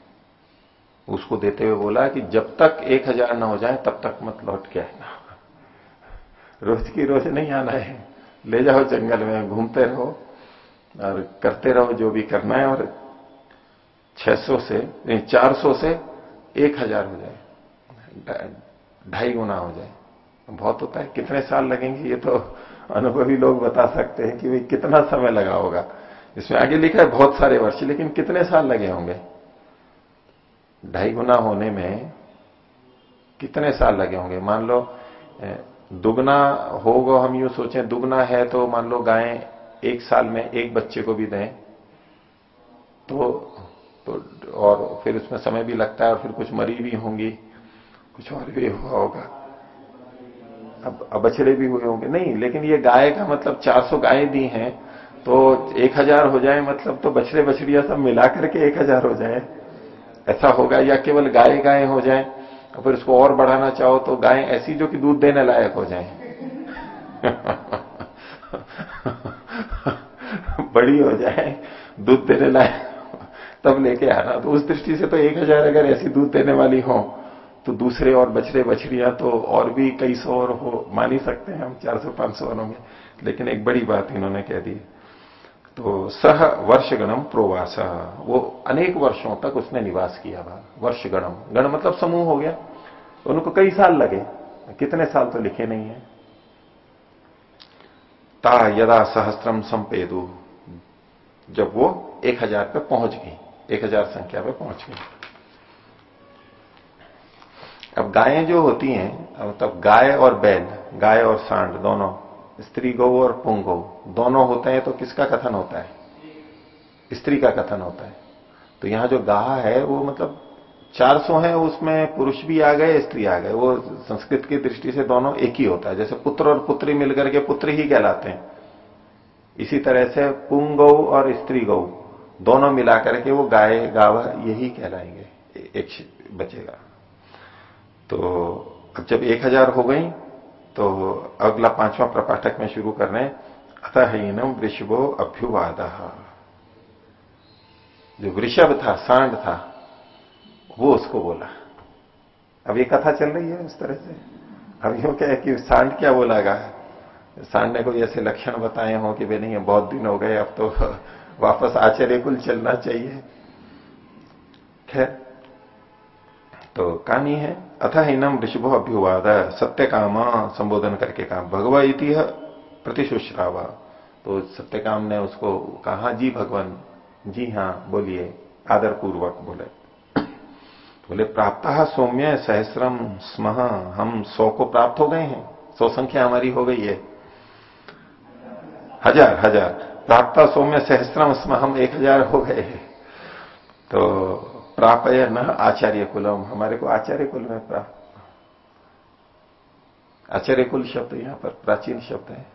उसको देते हुए बोला कि जब तक एक हज़ार न हो जाए, तब तक मत लौट के आना। रोज की रोज नहीं आना है। ले जाओ जंगल में, घूमते रहो। और करते रहो जो भी करना है और 600 से नहीं 400 से 1000 हो जाए। ढाई गुना हो जाए। बहुत होता है। कितने साल लगेंगे ये तो अनुभवी लोग बता सकते हैं कि भाई कितना समय लगा होगा। इसमें आगे लिखा है बहुत सारे वर्ष, लेकिन कितने साल लगे होंगे? ढाई गुना होने में कितने साल लगे होंगे? मान लो दुगना होगा, हम यूँ सोचें, दुगना है तो मान लो गायें एक साल में एक बच्चे को भी दें तो तो और फिर उसमें समय भी लगता है और फिर कुछ मरी भी होंगी, कुछ और भी हुआ होगा। अब बछड़े भी हुए होंगे। नहीं, लेकिन ये गाय का मतलब 400 गाय दी हैं तो 1000 हो जाए मतलब तो बछड़े बछड़िया सब मिला करके 1000 हो जाए। ऐसा होगा या केवल गाय गाय हो जाए, और फिर उसको और बढ़ाना चाहो तो गाय ऐसी जो कि दूध देने लायक हो जाए। बड़ी हो जाए, दूध देने लाए तब लेके आना। तो उस दृष्टि से तो एक हज़ार अगर ऐसी दूध देने वाली हो तो दूसरे और बछड़े बछड़ियाँ तो और भी कई सौ और हो मान ही सकते हैं हम, चार सौ, पाँच सौ होंगे लेकिन एक बड़ी बात इन्होंने कह दी। तो सह वर्ष गणम प्रोवास। वो अनेक वर्षों तक उसने निवास किया था वर्ष गणम गण मतलब समूह हो गया। तो उनको कई साल लगे। कितने साल तो लिखे नहीं है। ता यदा सहस्त्रम संपेदु। जब वो एक हज़ार पे पहुँच गई, एक हज़ार संख्या पे पहुँच गई। अब गायें जो होती हैं, अब तब गाय और बैल, गाय और सांड, दोनों, स्त्री गौ और पुंग गौ, दोनों होते हैं तो किसका कथन होता है? स्त्री का कथन होता है। तो यहाँ जो गाह है, वो मतलब 400 है, उसमें पुरुष भी आ गए, स्त्री आ गए। वो संस्कृत की दृष्टि से दोनों एक ही होता है। जैसे पुत्र और पुत्री मिलकर के पुत्र ही कहलाते हैं। इसी तरह से पुंग गौ और स्त्री गौ दोनों मिलाकर के वो गाय, गाव, यही कहलाएँगे, एक बचेगा। तो अब जब एक हज़ार हो गई तो अगला पांचवा प्रपाठक में शुरू कर रहे अतः हीनम वृषभो अभ्युवाद। जो वृषभ था, सांड था, वो उसको बोला। अब ये कथा चल रही है उस तरह से। अब यूँ क्या है कि सांड क्या बोलागा सांड ने कोई ऐसे लक्षण बताए हो कि भाई नहीं बहुत दिन हो गए, अब तो वापस आचार्य कुल चलना चाहिए। खैर तो कहानी है। अथ हिनम ऋषभो अभ्युवाद, सत्य काम संबोधन करके कहा, भगव इति प्रतिशुश्रावा। तो सत्य काम ने उसको कहा, जी भगवान, जी हाँ बोलिए आदर पूर्वक बोले। बोले, प्राप्त सौम्य सहस्रम स्म, हम सौ को प्राप्त हो गए हैं, सौ संख्या हमारी हो गई है। हज़ार हज़ार। प्राप्त सौम्य सहस्रम स्म हम एक हज़ार हो गए। तो प्रापय न आचार्य कुलम। हमारे को आचार्य कुल में प्राप्त आचार्य कुल शब्द यहाँ पर प्राचीन शब्द है।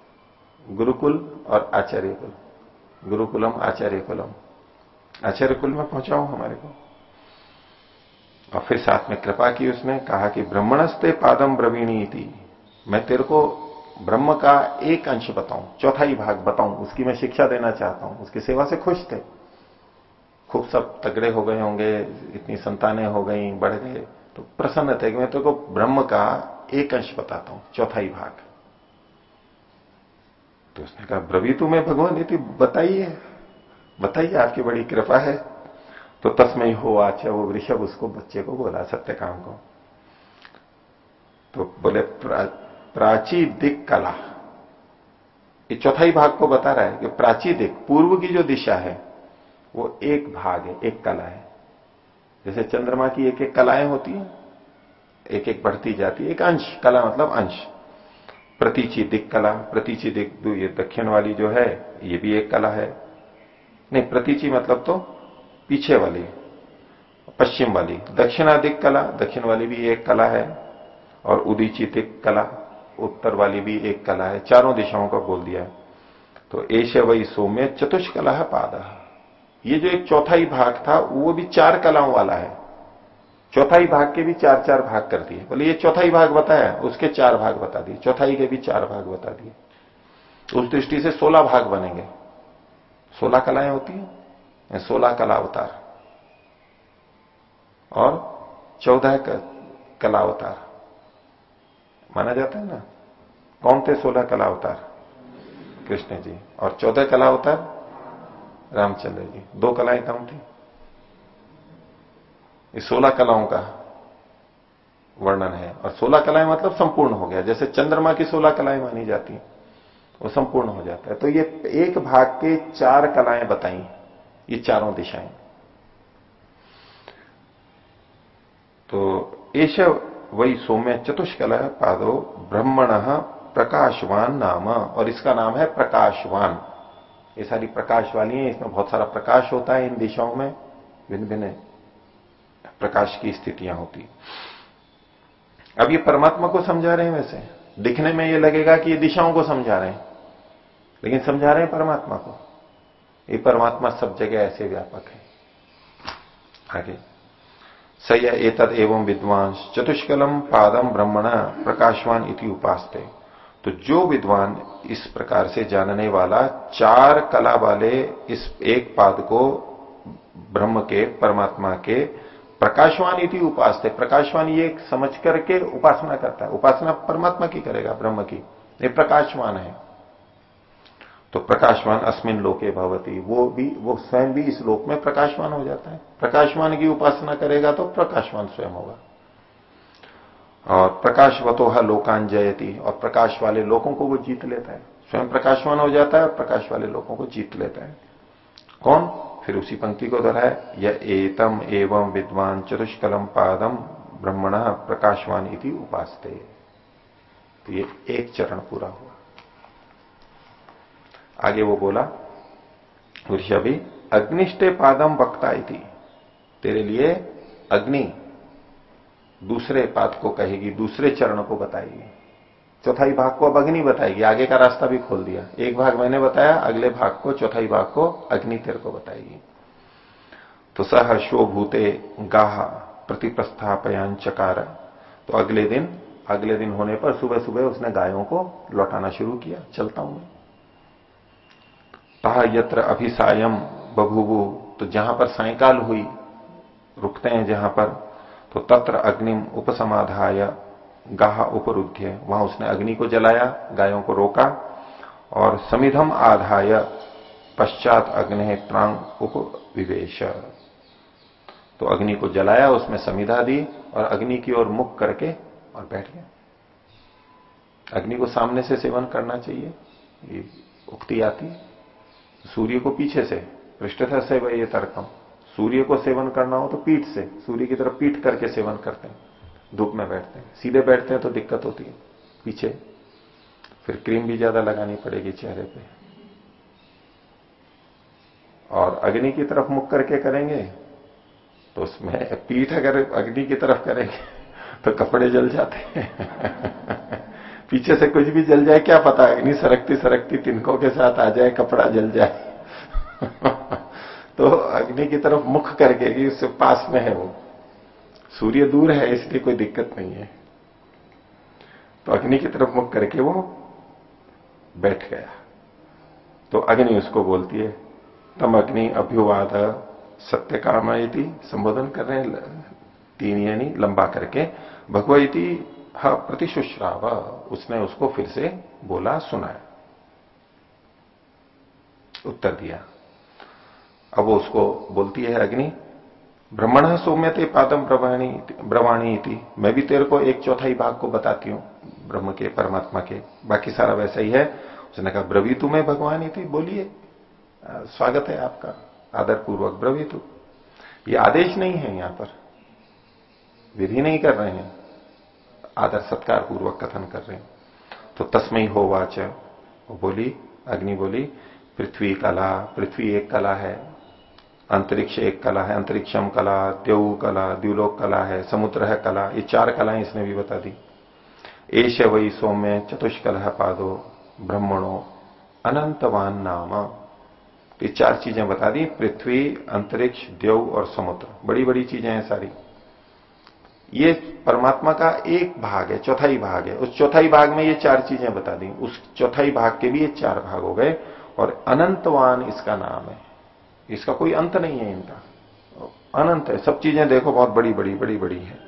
गुरुकुल और आचार्य कुल। गुरुकुलम, आचार्य कुलम। आचार्य कुल में पहुंचाओ हमारे को। और फिर साथ में कृपा की उसने कहा कि ब्रह्मणस्ते पादम ब्रवीणी थी मैं तेरे को ब्रह्म का एक अंश बताऊँ, चौथाई भाग बताऊँ, उसकी मैं शिक्षा देना चाहता हूँ, उसकी सेवा से खुश थे। खूब सब तगड़े हो गए होंगे, इतनी संतानें हो गई, बढ़ गए। तो प्रसन्न थे कि मैं तेरे को ब्रह्म का एक अंश बताता हूँ, चौथाई भाग। तो उसने कहा, ब्रवी तुम्हें भगवान नीति बताइए बताइए, आपकी बड़ी कृपा है। तो तस्मय हो आचा वो वृषभ, उसको बच्चे को बोला, सत्य काम को तो बोले प्राची दिक कला। ये चौथाई भाग को बता रहा है कि प्राची दिक, पूर्व की जो दिशा है, वो एक भाग है, एक कला है। जैसे चंद्रमा की एक एक कलाएँ होती हैं, एक एक बढ़ती जाती है, एक अंश, कला मतलब अंश। प्रतीची दिक कला, प्रतीची दिक ये दक्षिण वाली जो है, ये भी एक कला है। नहीं, प्रतीची मतलब तो पीछे वाली, पश्चिम वाली। दक्षिणाधिक कला, दक्षिण वाली भी एक कला है, और उदीचितिक कला उत्तर वाली भी एक कला है, चारों दिशाओं का बोल दिया है। तो एश वही सौम्य चतुष्कला पाद। ये जो एक चौथाई भाग था, वो भी चार कलाओं वाला है। चौथाई भाग के भी चार चार भाग कर दिए। बोले, ये चौथाई भाग बताया, उसके चार भाग बता दिए। चौथाई के भी चार भाग बता दिए। उस दृष्टि से सोलह भाग बनेंगे। सोलह कलाएँ होती हैं सोलह कला अवतार। और चौदह कला अवतार। माना जाता है ना? कौन थे सोलह कला अवतार? कृष्ण जी। और चौदह कला अवतार? रामचंद्र जी। दो कलाएँ कम थी? ये सोलह कलाओं का वर्णन है। और सोलह कलाएँ मतलब संपूर्ण हो गया। जैसे चंद्रमा की सोलह कलाएँ मानी जाती हैं, वो संपूर्ण हो जाता है। तो ये एक भाग के चार कलाएँ बताई। ये चारों दिशाएँ। तो एश वही सौम्य चतुष्कला पादो ब्रह्मण प्रकाशवान नाम, और इसका नाम है प्रकाशवान। ये सारी प्रकाश वाली है, इसमें बहुत सारा प्रकाश होता है इन दिशाओं में भिन्न भिन्न प्रकाश की स्थितियाँ होती अब ये परमात्मा को समझा रहे हैं वैसे। दिखने में ये लगेगा कि ये दिशाओं को समझा रहे हैं, लेकिन समझा रहे हैं परमात्मा को। ये परमात्मा सब जगह ऐसे व्यापक है। आगे। सय एतद एवं विद्वांस। चतुष्कलम पादम ब्रह्मणा प्रकाशवान इति उपासते। तो जो विद्वान इस प्रकार से जानने वाला चार कला वाले इस एक पाद को ब्रह्म के, परमात्मा के प्रकाशवान इति उपास प्रकाशवान ये समझ करके उपासना करता है। उपासना परमात्मा की करेगा, ब्रह्म की। ये प्रकाशवान है। तो प्रकाशवान अस्मिन लोके भवती। वो भी, वो स्वयं भी इस लोक में प्रकाशवान हो जाता है। प्रकाशवान की उपासना करेगा तो प्रकाशवान स्वयं होगा। और प्रकाशवतोह लोकान जयती और प्रकाश वाले लोगों को वो जीत लेता है। स्वयं प्रकाशवान हो जाता है और प्रकाश वाले लोगों को जीत लेता है। कौन? फिर उसी पंक्ति को दोहराया यह एतम एवं विद्वान चतुष्कलम पादम ब्रह्मण प्रकाशवान इति उपासते। तो ये एक चरण पूरा हुआ। आगे वो बोला, ऋषभि, अग्निष्टे पादम वक्ता थी तेरे लिए अग्नि दूसरे पाद को कहेगी, दूसरे चरण को बताएगी। चौथाई भाग को अब अग्नि बताएगी। आगे का रास्ता भी खोल दिया। एक भाग मैंने बताया, अगले भाग को, चौथाई भाग को अग्नि तेरे को बताएगी। तो सह शोभूते गाह प्रतिप्रस्थापयान चकार। तो अगले दिन अगले दिन होने पर सुबह सुबह उसने गायों को लौटाना शुरू किया। चलता हूँ तहा यत्र अभिसायम बभुवु। तो जहाँ पर सायकाल हुई, रुकते हैं जहाँ पर तो तत्र अग्निम उपसमाधाय, गाह उपरुद्ध वहाँ उसने अग्नि को जलाया, गायों को रोका, और समिधम आधाय, पश्चात अग्नि प्रांग उप विवेश तो अग्नि को जलाया, उसमें समिधा दी, और अग्नि की ओर मुख करके और बैठ गया। अग्नि को सामने से सेवन करना चाहिए, ये उक्ति आती सूर्य को पीछे से पृष्ठता से ये तर्कम। सूर्य को सेवन करना हो तो पीठ से, सूर्य की तरफ़ पीठ करके सेवन करते हैं, धूप में बैठते हैं। सीधे बैठते हैं तो दिक्कत होती है, पीछे। फिर क्रीम भी ज़्यादा लगानी पड़ेगी चेहरे पे। और अग्नि की तरफ़ मुख करके करेंगे तो उसमें पीठ अगर अग्नि की तरफ़ करेंगे तो कपड़े जल जाते हैं। पीछे से कुछ भी जल जाए, क्या पता? अग्नि सरकती सरकती तिनकों के साथ आ जाए, कपड़ा जल जाए। तो अग्नि की तरफ़ मुख करके कि उससे पास में है वो। सूर्य दूर है, इसलिए कोई दिक्कत नहीं है। तो अग्नि की तरफ़ मुख करके वो बैठ गया। तो अग्नि उसको बोलती है, तम अग्नि अभ्युवाद सत्य काम संबोधन कर रहे हैं तीन यानी लंबा करके। भगवती प्रतिशुश्राव, उसने उसको फिर से बोला, सुनाया। उत्तर दिया। अब वो उसको बोलती है, अग्नि, ब्रह्मण सौम्य थे पादम ब्रवाणी ब्रवाणी थी मैं भी तेरे को एक चौथाई भाग को बताती हूँ, ब्रह्म के, परमात्मा के। बाकी सारा वैसा ही है। उसने कहा, ब्रवीतु में भगवान ही थी बोलिए स्वागत है आपका आदर पूर्वक ब्रवीतु। ये आदेश नहीं है यहाँ पर। विधि नहीं कर रहे हैं। आदर सत्कार पूर्वक कथन कर रहे हैं। तो तस्मय हो वाच। वो बोली, अग्नि बोली, पृथ्वी कला, पृथ्वी एक कला है, अंतरिक्ष एक कला है, अंतरिक्षम कला देव कला द्व्यूलोक कला है, समुद्र है कला, ये चार कलाएँ इसने भी बता दी। एश वही सौम्य चतुष्कल पादो, ब्रह्मणो अनंतवान नाम। ये चार चीज़ें बता दी, पृथ्वी, अंतरिक्ष देव और समुद्र। बड़ी बड़ी चीज़ें हैं सारी। ये परमात्मा का एक भाग है, चौथाई भाग है। उस चौथाई भाग में ये चार चीज़ें बता दी। उस चौथाई भाग के भी ये चार भाग हो गए और अनंतवान इसका नाम है। इसका कोई अंत नहीं है इनका। अनंत है। सब चीज़ें देखो, बहुत बड़ी बड़ी बड़ी बड़ी है।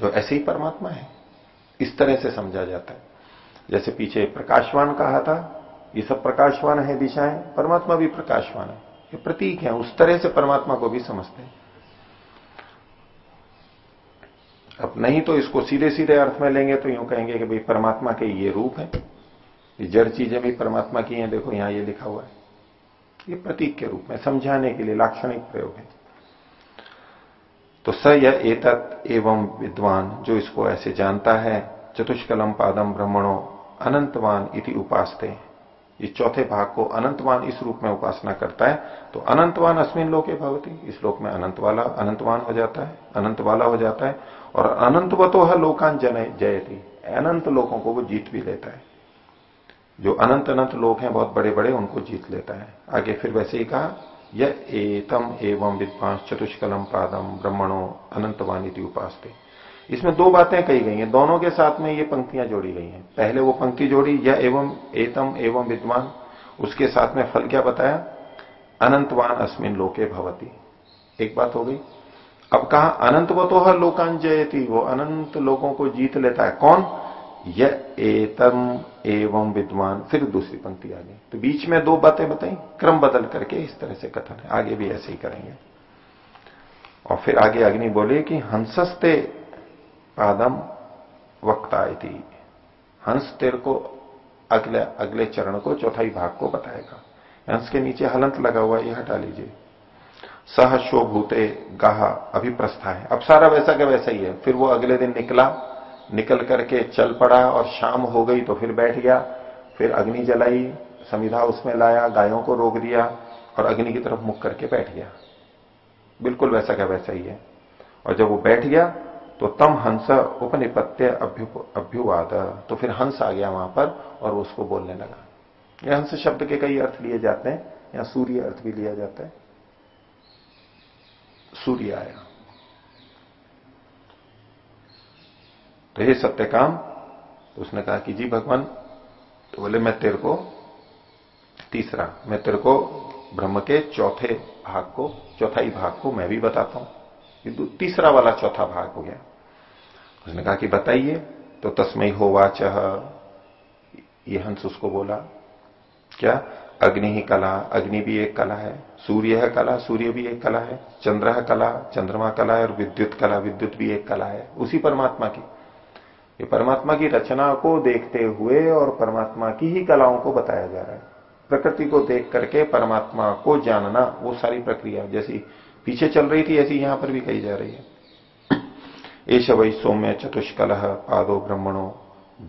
तो ऐसे ही परमात्मा है। इस तरह से समझा जाता है। जैसे पीछे प्रकाशवान कहा था, ये सब प्रकाशवान है दिशाएँ। परमात्मा भी प्रकाशवान है। ये प्रतीक है। उस तरह से परमात्मा को भी समझते हैं। अब नहीं तो इसको सीधे सीधे अर्थ में लेंगे तो यूँ कहेंगे कि भाई परमात्मा के ये रूप है। ये जड़ चीज़ें भी परमात्मा की हैं, देखो यहाँ ये लिखा हुआ है। ये प्रतीक के रूप में, समझाने के लिए लाक्षणिक प्रयोग है। तो स यह एतत् एवं विद्वान, जो इसको ऐसे जानता है, चतुष्कलम पादम ब्रह्मणों अनंतवान इति उपासते। ये चौथे भाग को अनंतवान इस रूप में उपासना करता है तो अनंतवान अस्मिन लोके भवती। इस लोक में अनंत वाला अनंतवान हो जाता है अनंत वाला हो जाता है। और अनंतवतो है लोकान जन जयती। अनंत लोगों को वो जीत भी लेता है। जो अनंत अनंत लोग हैं, बहुत बड़े बड़े उनको जीत लेता है। आगे फिर वैसे ही कहा यह एतम एवं विद्वांस चतुष्कलम पादम ब्रह्मणों अनंतवानी उपास इसमें दो बातें कही गई हैं। दोनों के साथ में ये पंक्तियाँ जोड़ी गई हैं। पहले वो पंक्ति जोड़ी यह एवं एतम एवं विद्वान। उसके साथ में फल क्या बताया? अनंतवान अस्मिन लोके भवती। एक बात हो गई। अब कहा, अनंत वो तो हर लोकान जयती, वो अनंत लोगों को जीत लेता है। कौन? यह एतम एवं विद्वान। फिर दूसरी पंक्ति आ गई। तो बीच में दो बातें बताई, क्रम बदल करके इस तरह से कथन है। आगे भी ऐसे ही करेंगे। और फिर आगे अग्नि बोले कि, हंसस्ते पादम वक्ता थी हंस तेर को अगले अगले चरण को, चौथाई भाग को बताएगा। हंस के नीचे हलंत लगा हुआ यह हटा लीजिए। सह शोभूते गाह अभिप्रस्था है। अब सारा वैसा का वैसा ही है। फिर वो अगले दिन निकला, निकल करके चल पड़ा और शाम हो गई तो फिर बैठ गया, फिर अग्नि जलाई, समिधा उसमें लाया, गायों को रोक दिया और अग्नि की तरफ़ मुख करके बैठ गया। बिल्कुल वैसा का वैसा ही है। और जब वो बैठ गया तो तम हंस उपनिपत्य अभ्युवाद। तो फिर हंस आ गया वहाँ पर और उसको बोलने लगा। यह हंस शब्द के कई अर्थ लिए जाते हैं या सूर्य अर्थ भी लिया जाता है। सूर्य आया। तो हे सत्य काम तो उसने कहा कि जी भगवान तो बोले, मैं तेरे को तीसरा, मैं तेरे को ब्रह्म के चौथे भाग को, चौथाई भाग को मैं भी बताता हूँ। तीसरा वाला चौथा भाग हो गया। उसने कहा कि बताइए तो तस्मय हो वाच। ये हंस उसको बोला, क्या? अग्नि ही कला, अग्नि भी एक कला है। सूर्य है कला, सूर्य भी एक कला है। चंद्र है कला, चंद्रमा कला है और विद्युत कला, विद्युत भी एक कला है। उसी परमात्मा की। ये परमात्मा की रचना को देखते हुए और परमात्मा की ही कलाओं को बताया जा रहा है। प्रकृति को देख करके परमात्मा को जानना वो सारी प्रक्रिया जैसी पीछे चल रही थी, ऐसी यहाँ पर भी कही जा रही है। एश वही सौम्य चतुष्कल पादो ब्रह्मणो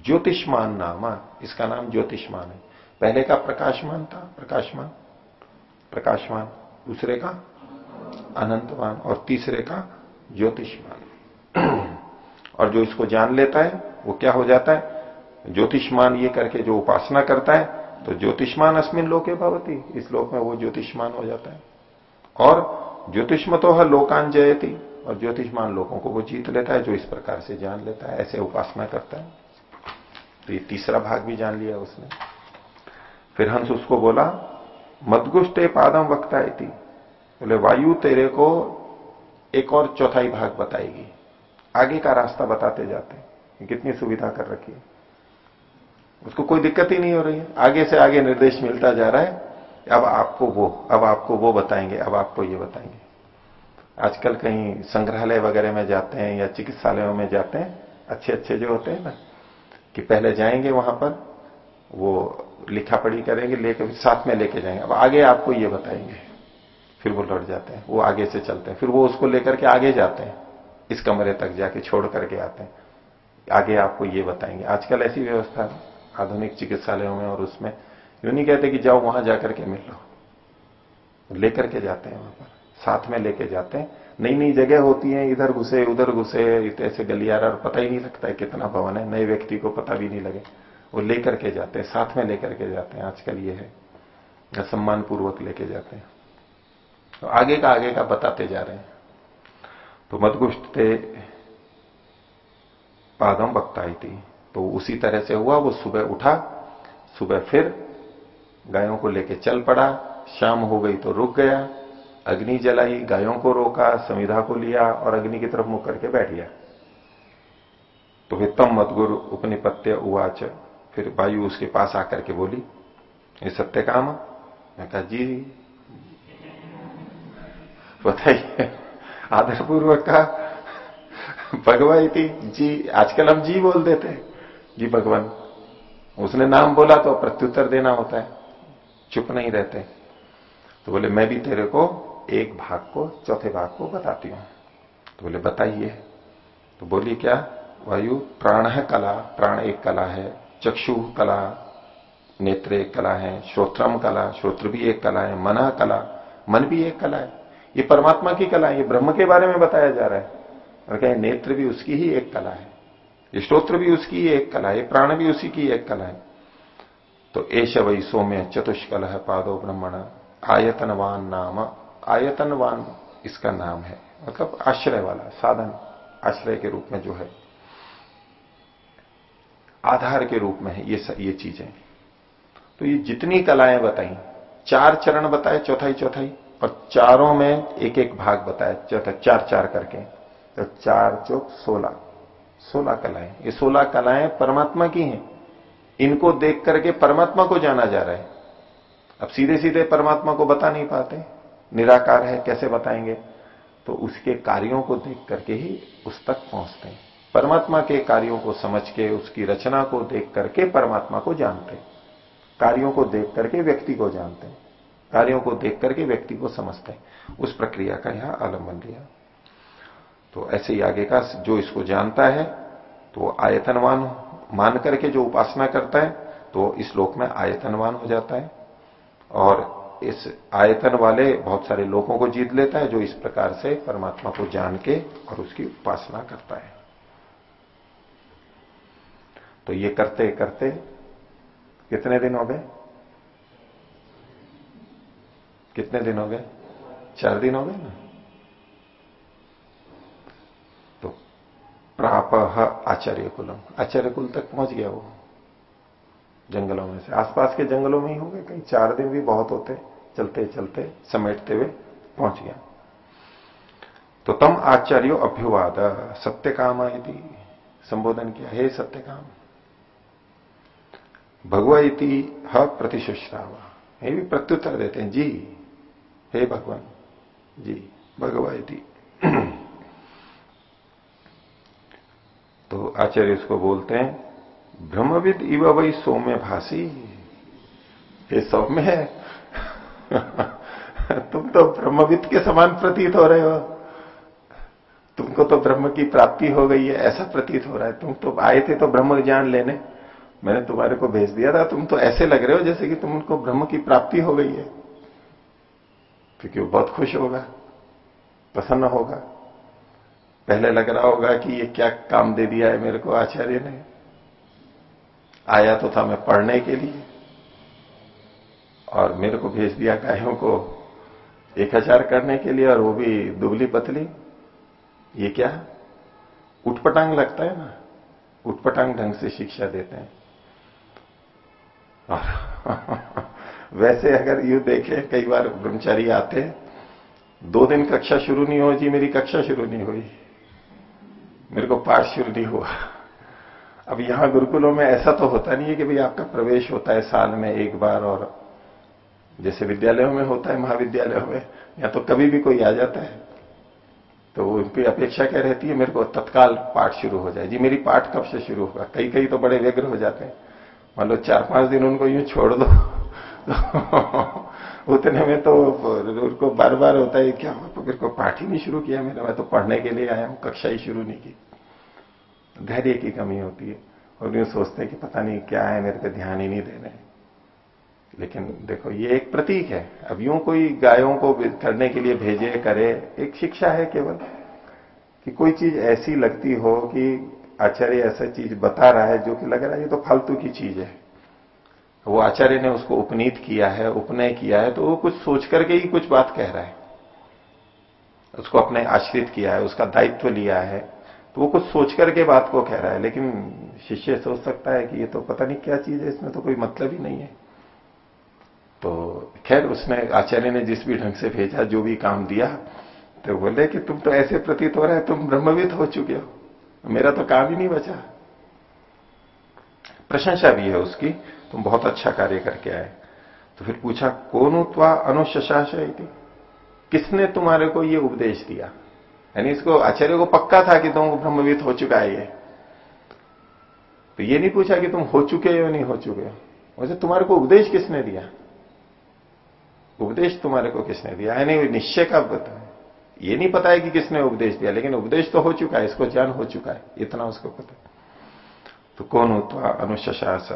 ज्योतिषमान नामा। इसका नाम ज्योतिषमान है। पहले का प्रकाशमान था, प्रकाशमान प्रकाशमान, दूसरे का अनंतवान और तीसरे का ज्योतिषमान। और जो इसको जान लेता है, वो क्या हो जाता है? ज्योतिषमान ये करके जो उपासना करता है तो ज्योतिषमान अस्मिन लोके भवती, इस लोक में वो ज्योतिषमान हो जाता है। और ज्योतिषम तो है लोकान जयती और ज्योतिषमान लोगों को वो जीत लेता है, जो इस प्रकार से जान लेता है, ऐसे उपासना करता है। तो ये तीसरा भाग भी जान लिया उसने। फिर हंस उसको बोला मदगुष्टे पादम वक्ता थी बोले, वायु तेरे को एक और चौथाई भाग बताएगी। आगे का रास्ता बताते जाते कितनी सुविधा कर रखी है। उसको कोई दिक्कत ही नहीं हो रही है। आगे से आगे निर्देश मिलता जा रहा है। अब आपको वो, अब आपको वो बताएँगे, अब आपको ये बताएँगे। आजकल कहीं संग्रहालय वगैरह में जाते हैं या चिकित्सालयों में जाते हैं अच्छे अच्छे जो होते हैं ना, कि पहले जाएँगे वहाँ पर, वो लिखा पढ़ी करेंगे लेकर साथ में लेके जाएँगे। अब आगे आपको ये बताएँगे। फिर वो लौट जाते हैं, वो आगे से चलते हैं। फिर वो उसको लेकर के आगे जाते हैं, इस कमरे तक जाके छोड़ करके आते हैं। आगे आपको ये बताएँगे। आजकल ऐसी व्यवस्था आधुनिक चिकित्सालयों में और उसमें। यूँ नहीं कहते कि जाओ वहाँ जाकर के मिल लो। लेकर के जाते हैं वहाँ पर। साथ में लेके जाते हैं। नई नई जगह होती है, इधर घुसे, उधर घुसे ऐसे गलियारा, और पता ही नहीं लगता है कितना भवन है। नए व्यक्ति को पता भी नहीं लगे। वो लेकर के जाते हैं, साथ में लेकर के जाते हैं, आजकल ये है। सम्मान पूर्वक लेके जाते हैं। तो आगे का आगे का बताते जा रहे हैं। तो मदगुष्ट थे पादम बक्ताई थी तो उसी तरह से हुआ, वो सुबह उठा, सुबह फिर गायों को लेके चल पड़ा। शाम हो गई तो रुक गया, अग्नि जलाई, गायों को रोका संविधा को लिया और अग्नि की तरफ़ मुख करके बैठ गया। तो फिर तम मदगुरु उपनिपत्य उवाच। फिर वायु उसके पास आकर के बोली, ये सत्य काम मैं कहा, जी, बताइए। आदरपूर्वक कहा भगवाई थी जी, आजकल हम जी बोल देते हैं। जी भगवान। उसने नाम बोला तो प्रत्युत्तर देना होता है, चुप नहीं रहते। तो बोले, मैं भी तेरे को एक भाग को, चौथे भाग को बताती हूँ। तो बोले, बताइए। तो बोली, क्या? वायु प्राण है, कला, प्राण एक कला है। चक्षु कला, नेत्र एक कला है, श्रोत्रम कला, श्रोत्र भी एक कला है, मना कला, मन भी एक कला है। ये परमात्मा की कला है, ये ब्रह्म के बारे में बताया जा रहा है। और कहे, नेत्र भी उसकी ही एक कला है, ये श्रोत्र भी उसकी ही एक कला है प्राण भी उसी की एक कला है। तो एश वही सौम्य चतुष्कल है पादो ब्रह्मण, आयतनवान नाम, आयतनवान इसका नाम है। मतलब आश्रय वाला, साधन, आश्रय के रूप में जो है। आधार के रूप में है, ये ये चीज़ें। तो ये जितनी कलाएँ बताई, चार चरण बताए, चौथाई चौथाई, और चारों में एक एक भाग बताया चौथा चार चार करके। तो चार चौक सोलह सोलह कलाएँ। ये सोलह कलाएँ परमात्मा की हैं। इनको देख करके परमात्मा को जाना जा रहा है। अब सीधे सीधे परमात्मा को बता नहीं पाते। निराकार है, कैसे बताएँगे? तो उसके कार्यों को देख करके ही उस तक पहुँचते हैं। परमात्मा के कार्यों को समझ के, उसकी रचना को देख करके परमात्मा को जानते हैं। कार्यों को देख करके व्यक्ति को जानते हैं। कार्यों को देख करके व्यक्ति को समझते हैं। उस प्रक्रिया का यहाँ आलंबन लिया तो ऐसे ही आगे का जो इसको जानता है तो आयतनवान मान करके जो उपासना करता है तो इस लोक में आयतनवान हो जाता है। और इस आयतन वाले बहुत सारे लोगों को जीत लेता है, जो इस प्रकार से परमात्मा को जान के और उसकी उपासना करता है। तो ये करते करते कितने दिन हो गए? कितने दिन हो गए? चार दिन हो गए ना? तो प्राप आचार्य कुलम आचार्य कुल तक पहुँच गया वो। जंगलों में से। आसपास के जंगलों में ही हो गए। कहीं चार दिन भी बहुत होते, चलते चलते, समेटते हुए पहुँच गया। तो तम आचार्यो अभ्युवाद। सत्य काम यदि संबोधन किया। हे सत्य काम। भगवती ह प्रतिशुश्रावा। ये भी प्रत्युत्तर देते हैं, जी। हे भगवान, जी भगवती तो आचार्य इसको बोलते हैं, ब्रह्मविद इव वही सौम्य भाषी ये सौम्य है। तुम तो ब्रह्मविद के समान प्रतीत हो रहे हो। तुमको तो ब्रह्म की प्राप्ति हो गई है, ऐसा प्रतीत हो रहा है। तुम तो आए थे तो ब्रह्म ज्ञान लेने। मैंने तुम्हारे को भेज दिया था, तुम तो ऐसे लग रहे हो जैसे कि तुमको ब्रह्म की प्राप्ति हो गई है। क्योंकि वो बहुत खुश होगा, प्रसन्न होगा। पहले लग रहा होगा कि ये क्या काम दे दिया है मेरे को, आचार्य ने। आया तो था मैं पढ़ने के लिए। और मेरे को भेज दिया गायों को एक हज़ार करने के लिए, और वो भी दुबली पतली। ये क्या? उठपटांग लगता है ना? उठपटांग ढंग से शिक्षा देते हैं। और वैसे अगर यू देखें, कई बार ब्रह्मचारी आते हैं, दो दिन कक्षा शुरू नहीं हो जी, मेरी कक्षा शुरू नहीं हुई। मेरे को पाठ शुरू नहीं हुआ। अब यहाँ गुरुकुलों में ऐसा तो होता नहीं है कि भाई आपका प्रवेश होता है साल में एक बार और जैसे विद्यालयों में होता है, महाविद्यालयों में, या तो कभी भी कोई आ जाता है तो उनकी अपेक्षा क्या रहती है, मेरे को तत्काल पाठ शुरू हो जाए। जी, मेरी पाठ कब से शुरू होगा? कई कई तो बड़े व्यग्र हो जाते हैं। मान लो चार पाँच दिन उनको यूँ छोड़ दो। उतने में तो उनको बार बार होता है क्या तो मेरे को पाठ ही नहीं शुरू किया मैंने मैं तो पढ़ने के लिए आया हूँ, कक्षा ही शुरू नहीं की। धैर्य की कमी होती है और यूँ सोचते हैं कि पता नहीं क्या है, मेरे पे ध्यान ही नहीं दे रहे लेकिन देखो, ये एक प्रतीक है। अब यूँ कोई गायों को करने के लिए भेजे, करे, एक शिक्षा है केवल कि कोई चीज़ ऐसी लगती हो कि आचार्य ऐसा चीज़ बता रहा है जो कि लग रहा है ये तो फालतू की चीज़ है। वो आचार्य ने उसको उपनीत किया है, उपनय किया है तो वो कुछ सोच करके ही कुछ बात कह रहा है। उसको अपने आश्रित किया है, उसका दायित्व लिया है तो वो कुछ सोच करके बात को कह रहा है, लेकिन शिष्य सोच सकता है कि ये तो पता नहीं क्या चीज़ है, इसमें तो कोई मतलब ही नहीं है। तो खैर, उसने, आचार्य ने जिस भी ढंग से भेजा, जो भी काम दिया तो बोले कि तुम तो ऐसे प्रतीत हो रहा है, तुम ब्रह्मविद हो चुके हो। मेरा तो काम ही नहीं बचा। प्रशंसा भी है उसकी, तुम बहुत अच्छा कार्य करके आए। तो फिर पूछा, कौन उत्वा अनुशास किसने तुम्हारे को ये उपदेश दिया? यानी इसको, आचार्य को पक्का था कि तुम ब्रह्मविद हो चुका है ये। तो ये नहीं पूछा कि तुम हो चुके हो नहीं हो चुके हो। वैसे तुम्हारे को उपदेश किसने दिया? उपदेश तुम्हारे को किसने दिया? यानी निश्चय का है ये नहीं पता है कि किसने उपदेश दिया, लेकिन उपदेश तो हो चुका है, इसको ज्ञान हो चुका है, इतना उसको पता है। तो कौन होता अनुशास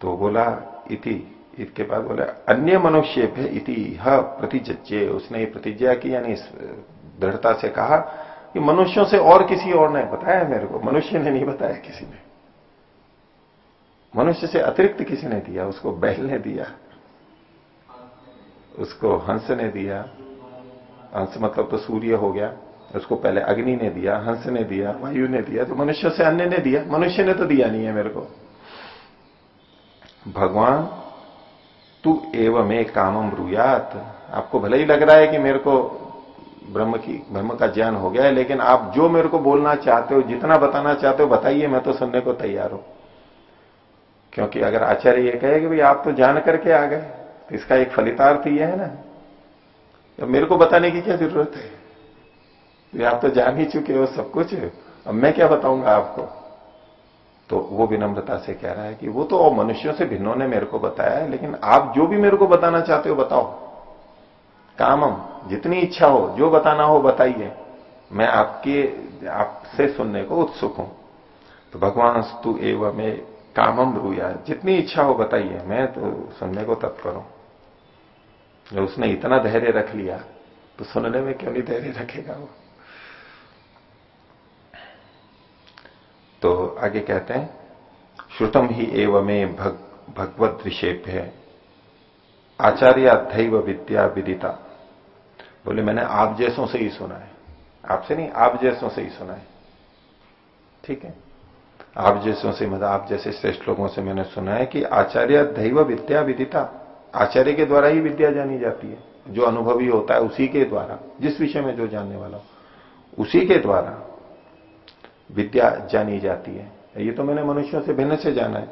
तो बोला, इति, इसके बाद बोला, अन्य मनुष्य है इति प्रतिज्ञे उसने ये प्रतिज्ञा की, यानी दृढ़ता से कहा कि मनुष्यों से और किसी और ने बताया मेरे को, मनुष्य ने नहीं बताया किसी ने। मनुष्य से अतिरिक्त किसी ने दिया, उसको बैल ने दिया, उसको हंस ने दिया हंस मतलब तो सूर्य हो गया, उसको पहले अग्नि ने दिया, हंस ने दिया, वायु ने दिया तो मनुष्य से अन्य ने दिया। मनुष्य ने तो दिया नहीं है मेरे को। भगवान, तू एवं एक कामम ब्रुयात। आपको भले ही लग रहा है कि मेरे को ब्रह्म की, ब्रह्म का ज्ञान हो गया है, लेकिन आप जो मेरे को बोलना चाहते हो, जितना बताना चाहते हो, बताइए, मैं तो सुनने को तैयार हूँ। क्योंकि अगर आचार्य ये कहे कि भाई आप तो जान करके आ गए तो इसका एक फलितार्थ यह है ना। तो मेरे को बताने की क्या ज़रूरत है? तो आप तो जान ही चुके हो सब कुछ। अब मैं क्या बताऊँगा आपको? तो वो विनम्रता से कह रहा है कि वो तो मनुष्यों से भिन्नों ने मेरे को बताया है, लेकिन आप जो भी मेरे को बताना चाहते हो बताओ। कामम, जितनी इच्छा हो, जो बताना हो बताइए। मैं आपके, आपसे सुनने को उत्सुक हूँ। तो भगवान स्तु एवं में कामम रूया जितनी इच्छा हो बताइए। मैं तो सुनने को तत्पर हूँ। उसने इतना धैर्य रख लिया तो सुनने में क्यों नहीं धैर्य रखेगा वो? तो आगे कहते हैं श्रुतम ही एवं भग, भगवत है। आचार्य दैव विद्या विदिता। बोले मैंने आप जैसों से ही सुना है। आपसे नहीं आप जैसों से ही सुना है। ठीक है? आप जैसों से मतलब आप जैसे श्रेष्ठ लोगों से मैंने सुना है कि आचार्य दैव विद्या विदिता। आचार्य के द्वारा ही विद्या जानी जाती है। जो अनुभवी होता है उसी के द्वारा, जिस विषय में जो जानने वाला उसी के द्वारा विद्या जानी जाती है। ये तो मैंने मनुष्यों से भिन्न से जाना है।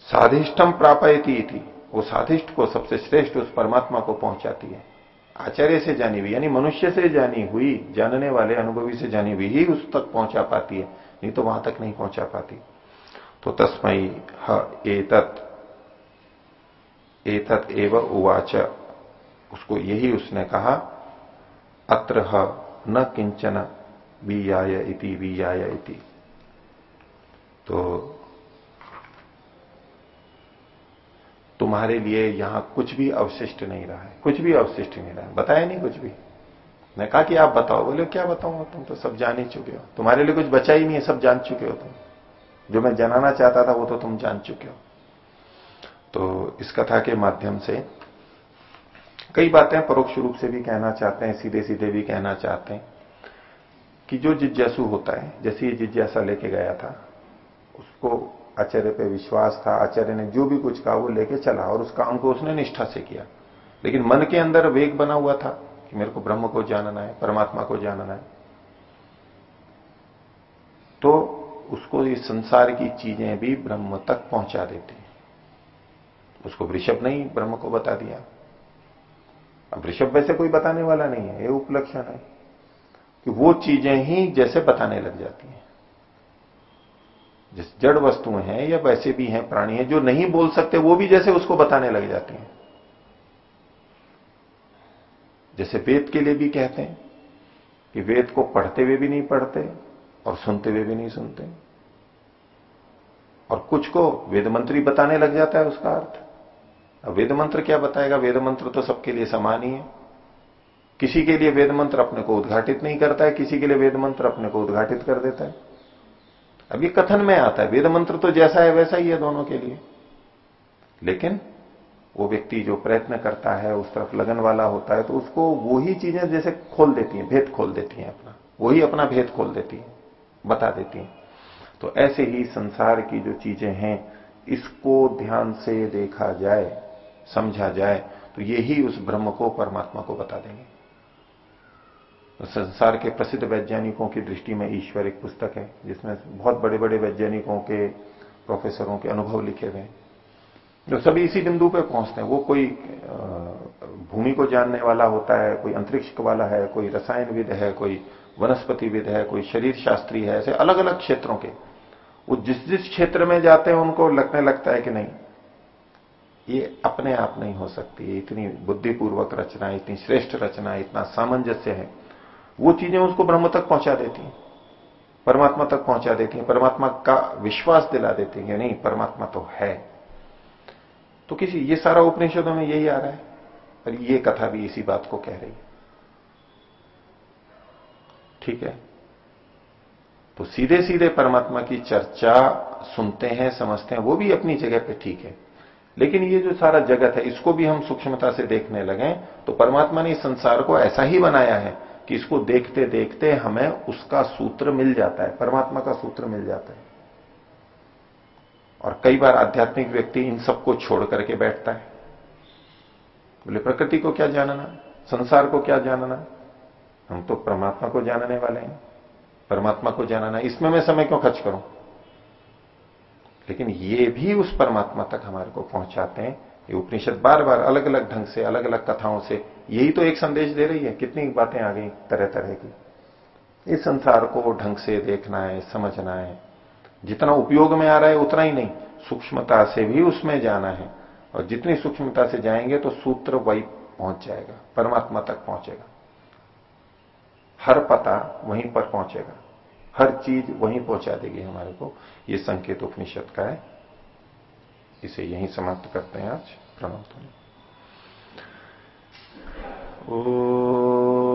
साधिष्टम प्रापयती थी वो साधिष्ट को सबसे श्रेष्ठ उस परमात्मा को पहुंचाती है। आचार्य से जानी हुई, यानी मनुष्य से जानी हुई, जानने वाले, अनुभवी से जानी हुई ही उस तक पहुँचा पाती है। नहीं तो वहाँ तक नहीं पहुँचा पाती। तो तस्मई ह एतत एतत एव उवाच। उसको यही उसने कहा अत्र न किंचन बीयाय इति बीयाय इति। तो तुम्हारे लिए यहाँ कुछ भी अवशिष्ट नहीं रहा है। कुछ भी अवशिष्ट नहीं रहा है। बताया नहीं कुछ भी। मैं कहा कि आप बताओ। बोले, क्या बताऊँगा तुम तो सब जान ही चुके हो। तुम्हारे लिए कुछ बचा ही नहीं है। सब जान चुके हो तुम। जो मैं जनाना चाहता था, वो तो तुम जान चुके हो। तो इस कथा के माध्यम से कई बातें परोक्ष रूप से भी कहना चाहते हैं सीधे सीधे भी कहना चाहते हैं कि जो जिज्ञासु होता है, जैसे ये जिज्ञासा लेके गया था, उसको आचार्य पे विश्वास था, आचार्य ने जो भी कुछ कहा वो लेके चला और उस काम को उसने निष्ठा से किया। लेकिन मन के अंदर वेग बना हुआ था कि मेरे को ब्रह्म को जानना है, परमात्मा को जानना है। तो उसको ये संसार की चीज़ें भी ब्रह्म तक पहुँचा देती। उसको वृषभ नहीं ब्रह्म को बता दिया। अब ऋषभ वैसे कोई बताने वाला नहीं है, ये उपलक्षण है कि वो चीज़ें ही जैसे बताने लग जाती हैं। जिस जड़ वस्तुएँ हैं या वैसे भी हैं प्राणी हैं, जो नहीं बोल सकते, वो भी जैसे उसको बताने लग जाती हैं। जैसे वेद के लिए भी कहते हैं कि वेद को पढ़ते हुए भी नहीं पढ़ते और सुनते हुए भी नहीं सुनते। और कुछ को वेद मंत्री बताने लग जाता है उसका अर्थ। अब वेद मंत्र क्या बताएगा? वेद मंत्र तो सबके लिए समान ही है। किसी के लिए वेद मंत्र अपने को उद्घाटित नहीं करता है, किसी के लिए वेद मंत्र अपने को उद्घाटित कर देता है। अब ये कथन में आता है, वेद मंत्र तो जैसा है वैसा ही है दोनों के लिए। लेकिन वो व्यक्ति जो प्रयत्न करता है, उस तरफ़ लगन वाला होता है तो उसको वो ही चीज़ें जैसे खोल देती हैं, भेद खोल देती हैं अपना। वही अपना भेद खोल देती है, बता देती हैं। तो ऐसे ही संसार की जो चीज़ें हैं, इसको ध्यान से देखा जाए। समझा जाए तो यही उस ब्रह्म को, परमात्मा को बता देंगे। तो संसार के प्रसिद्ध वैज्ञानिकों की दृष्टि में ईश्वर एक पुस्तक है, जिसमें बहुत बड़े बड़े वैज्ञानिकों के प्रोफेसरों के अनुभव लिखे हुए हैं। जो सभी इसी बिंदु पर पहुँचते हैं, वो कोई भूमि को जानने वाला होता है, कोई अंतरिक्ष वाला है, कोई रसायनविद है, कोई वनस्पतिविद है, कोई शरीर शास्त्री है, ऐसे अलग अलग क्षेत्रों के। वो जिस जिस क्षेत्र में जाते हैं, उनको लगने लगता है कि नहीं ये अपने आप नहीं हो सकती है। इतनी बुद्धिपूर्वक रचना, इतनी श्रेष्ठ रचना, इतना सामंजस्य है। वो चीज़ें उसको ब्रह्म तक पहुँचा देती हैं। परमात्मा तक पहुँचा देती हैं। परमात्मा का विश्वास दिला देती है नहीं, परमात्मा तो है। तो किसी, ये सारा उपनिषदों में यही आ रहा है। और ये कथा भी इसी बात को कह रही है। ठीक है? तो सीधे सीधे परमात्मा की चर्चा सुनते हैं, समझते हैं, वो भी अपनी जगह पे ठीक है। लेकिन ये जो सारा जगत है, इसको भी हम सूक्ष्मता से देखने लगे तो परमात्मा ने इस संसार को ऐसा ही बनाया है कि इसको देखते देखते हमें उसका सूत्र मिल जाता है, परमात्मा का सूत्र मिल जाता है। और कई बार आध्यात्मिक व्यक्ति इन सबको छोड़ करके बैठता है। बोले, प्रकृति को क्या जानना? संसार को क्या जानना? हम तो परमात्मा को जानने वाले हैं। परमात्मा को जानना। इसमें मैं समय क्यों खर्च करूँ? लेकिन ये भी उस परमात्मा तक हमारे को पहुंचाते हैं। ये उपनिषद बार बार अलग अलग ढंग से अलग अलग कथाओं से, यही तो एक संदेश दे रही है। कितनी बातें आ गई तरह तरह की। इस संसार को ढंग से देखना है, समझना है। जितना उपयोग में आ रहा है, उतना ही नहीं, सूक्ष्मता से भी उसमें जाना है। और जितनी सूक्ष्मता से जाएँगे तो सूत्र वही पहुँच जाएगा, परमात्मा तक पहुंचेगा। हर पता वहीं पर पहुंचेगा। हर चीज़ वहीं पहुँचा देगी हमारे को। ये संकेत उपनिषद का है। इसे यहीं समाप्त करते हैं आज। प्रणाम। ओ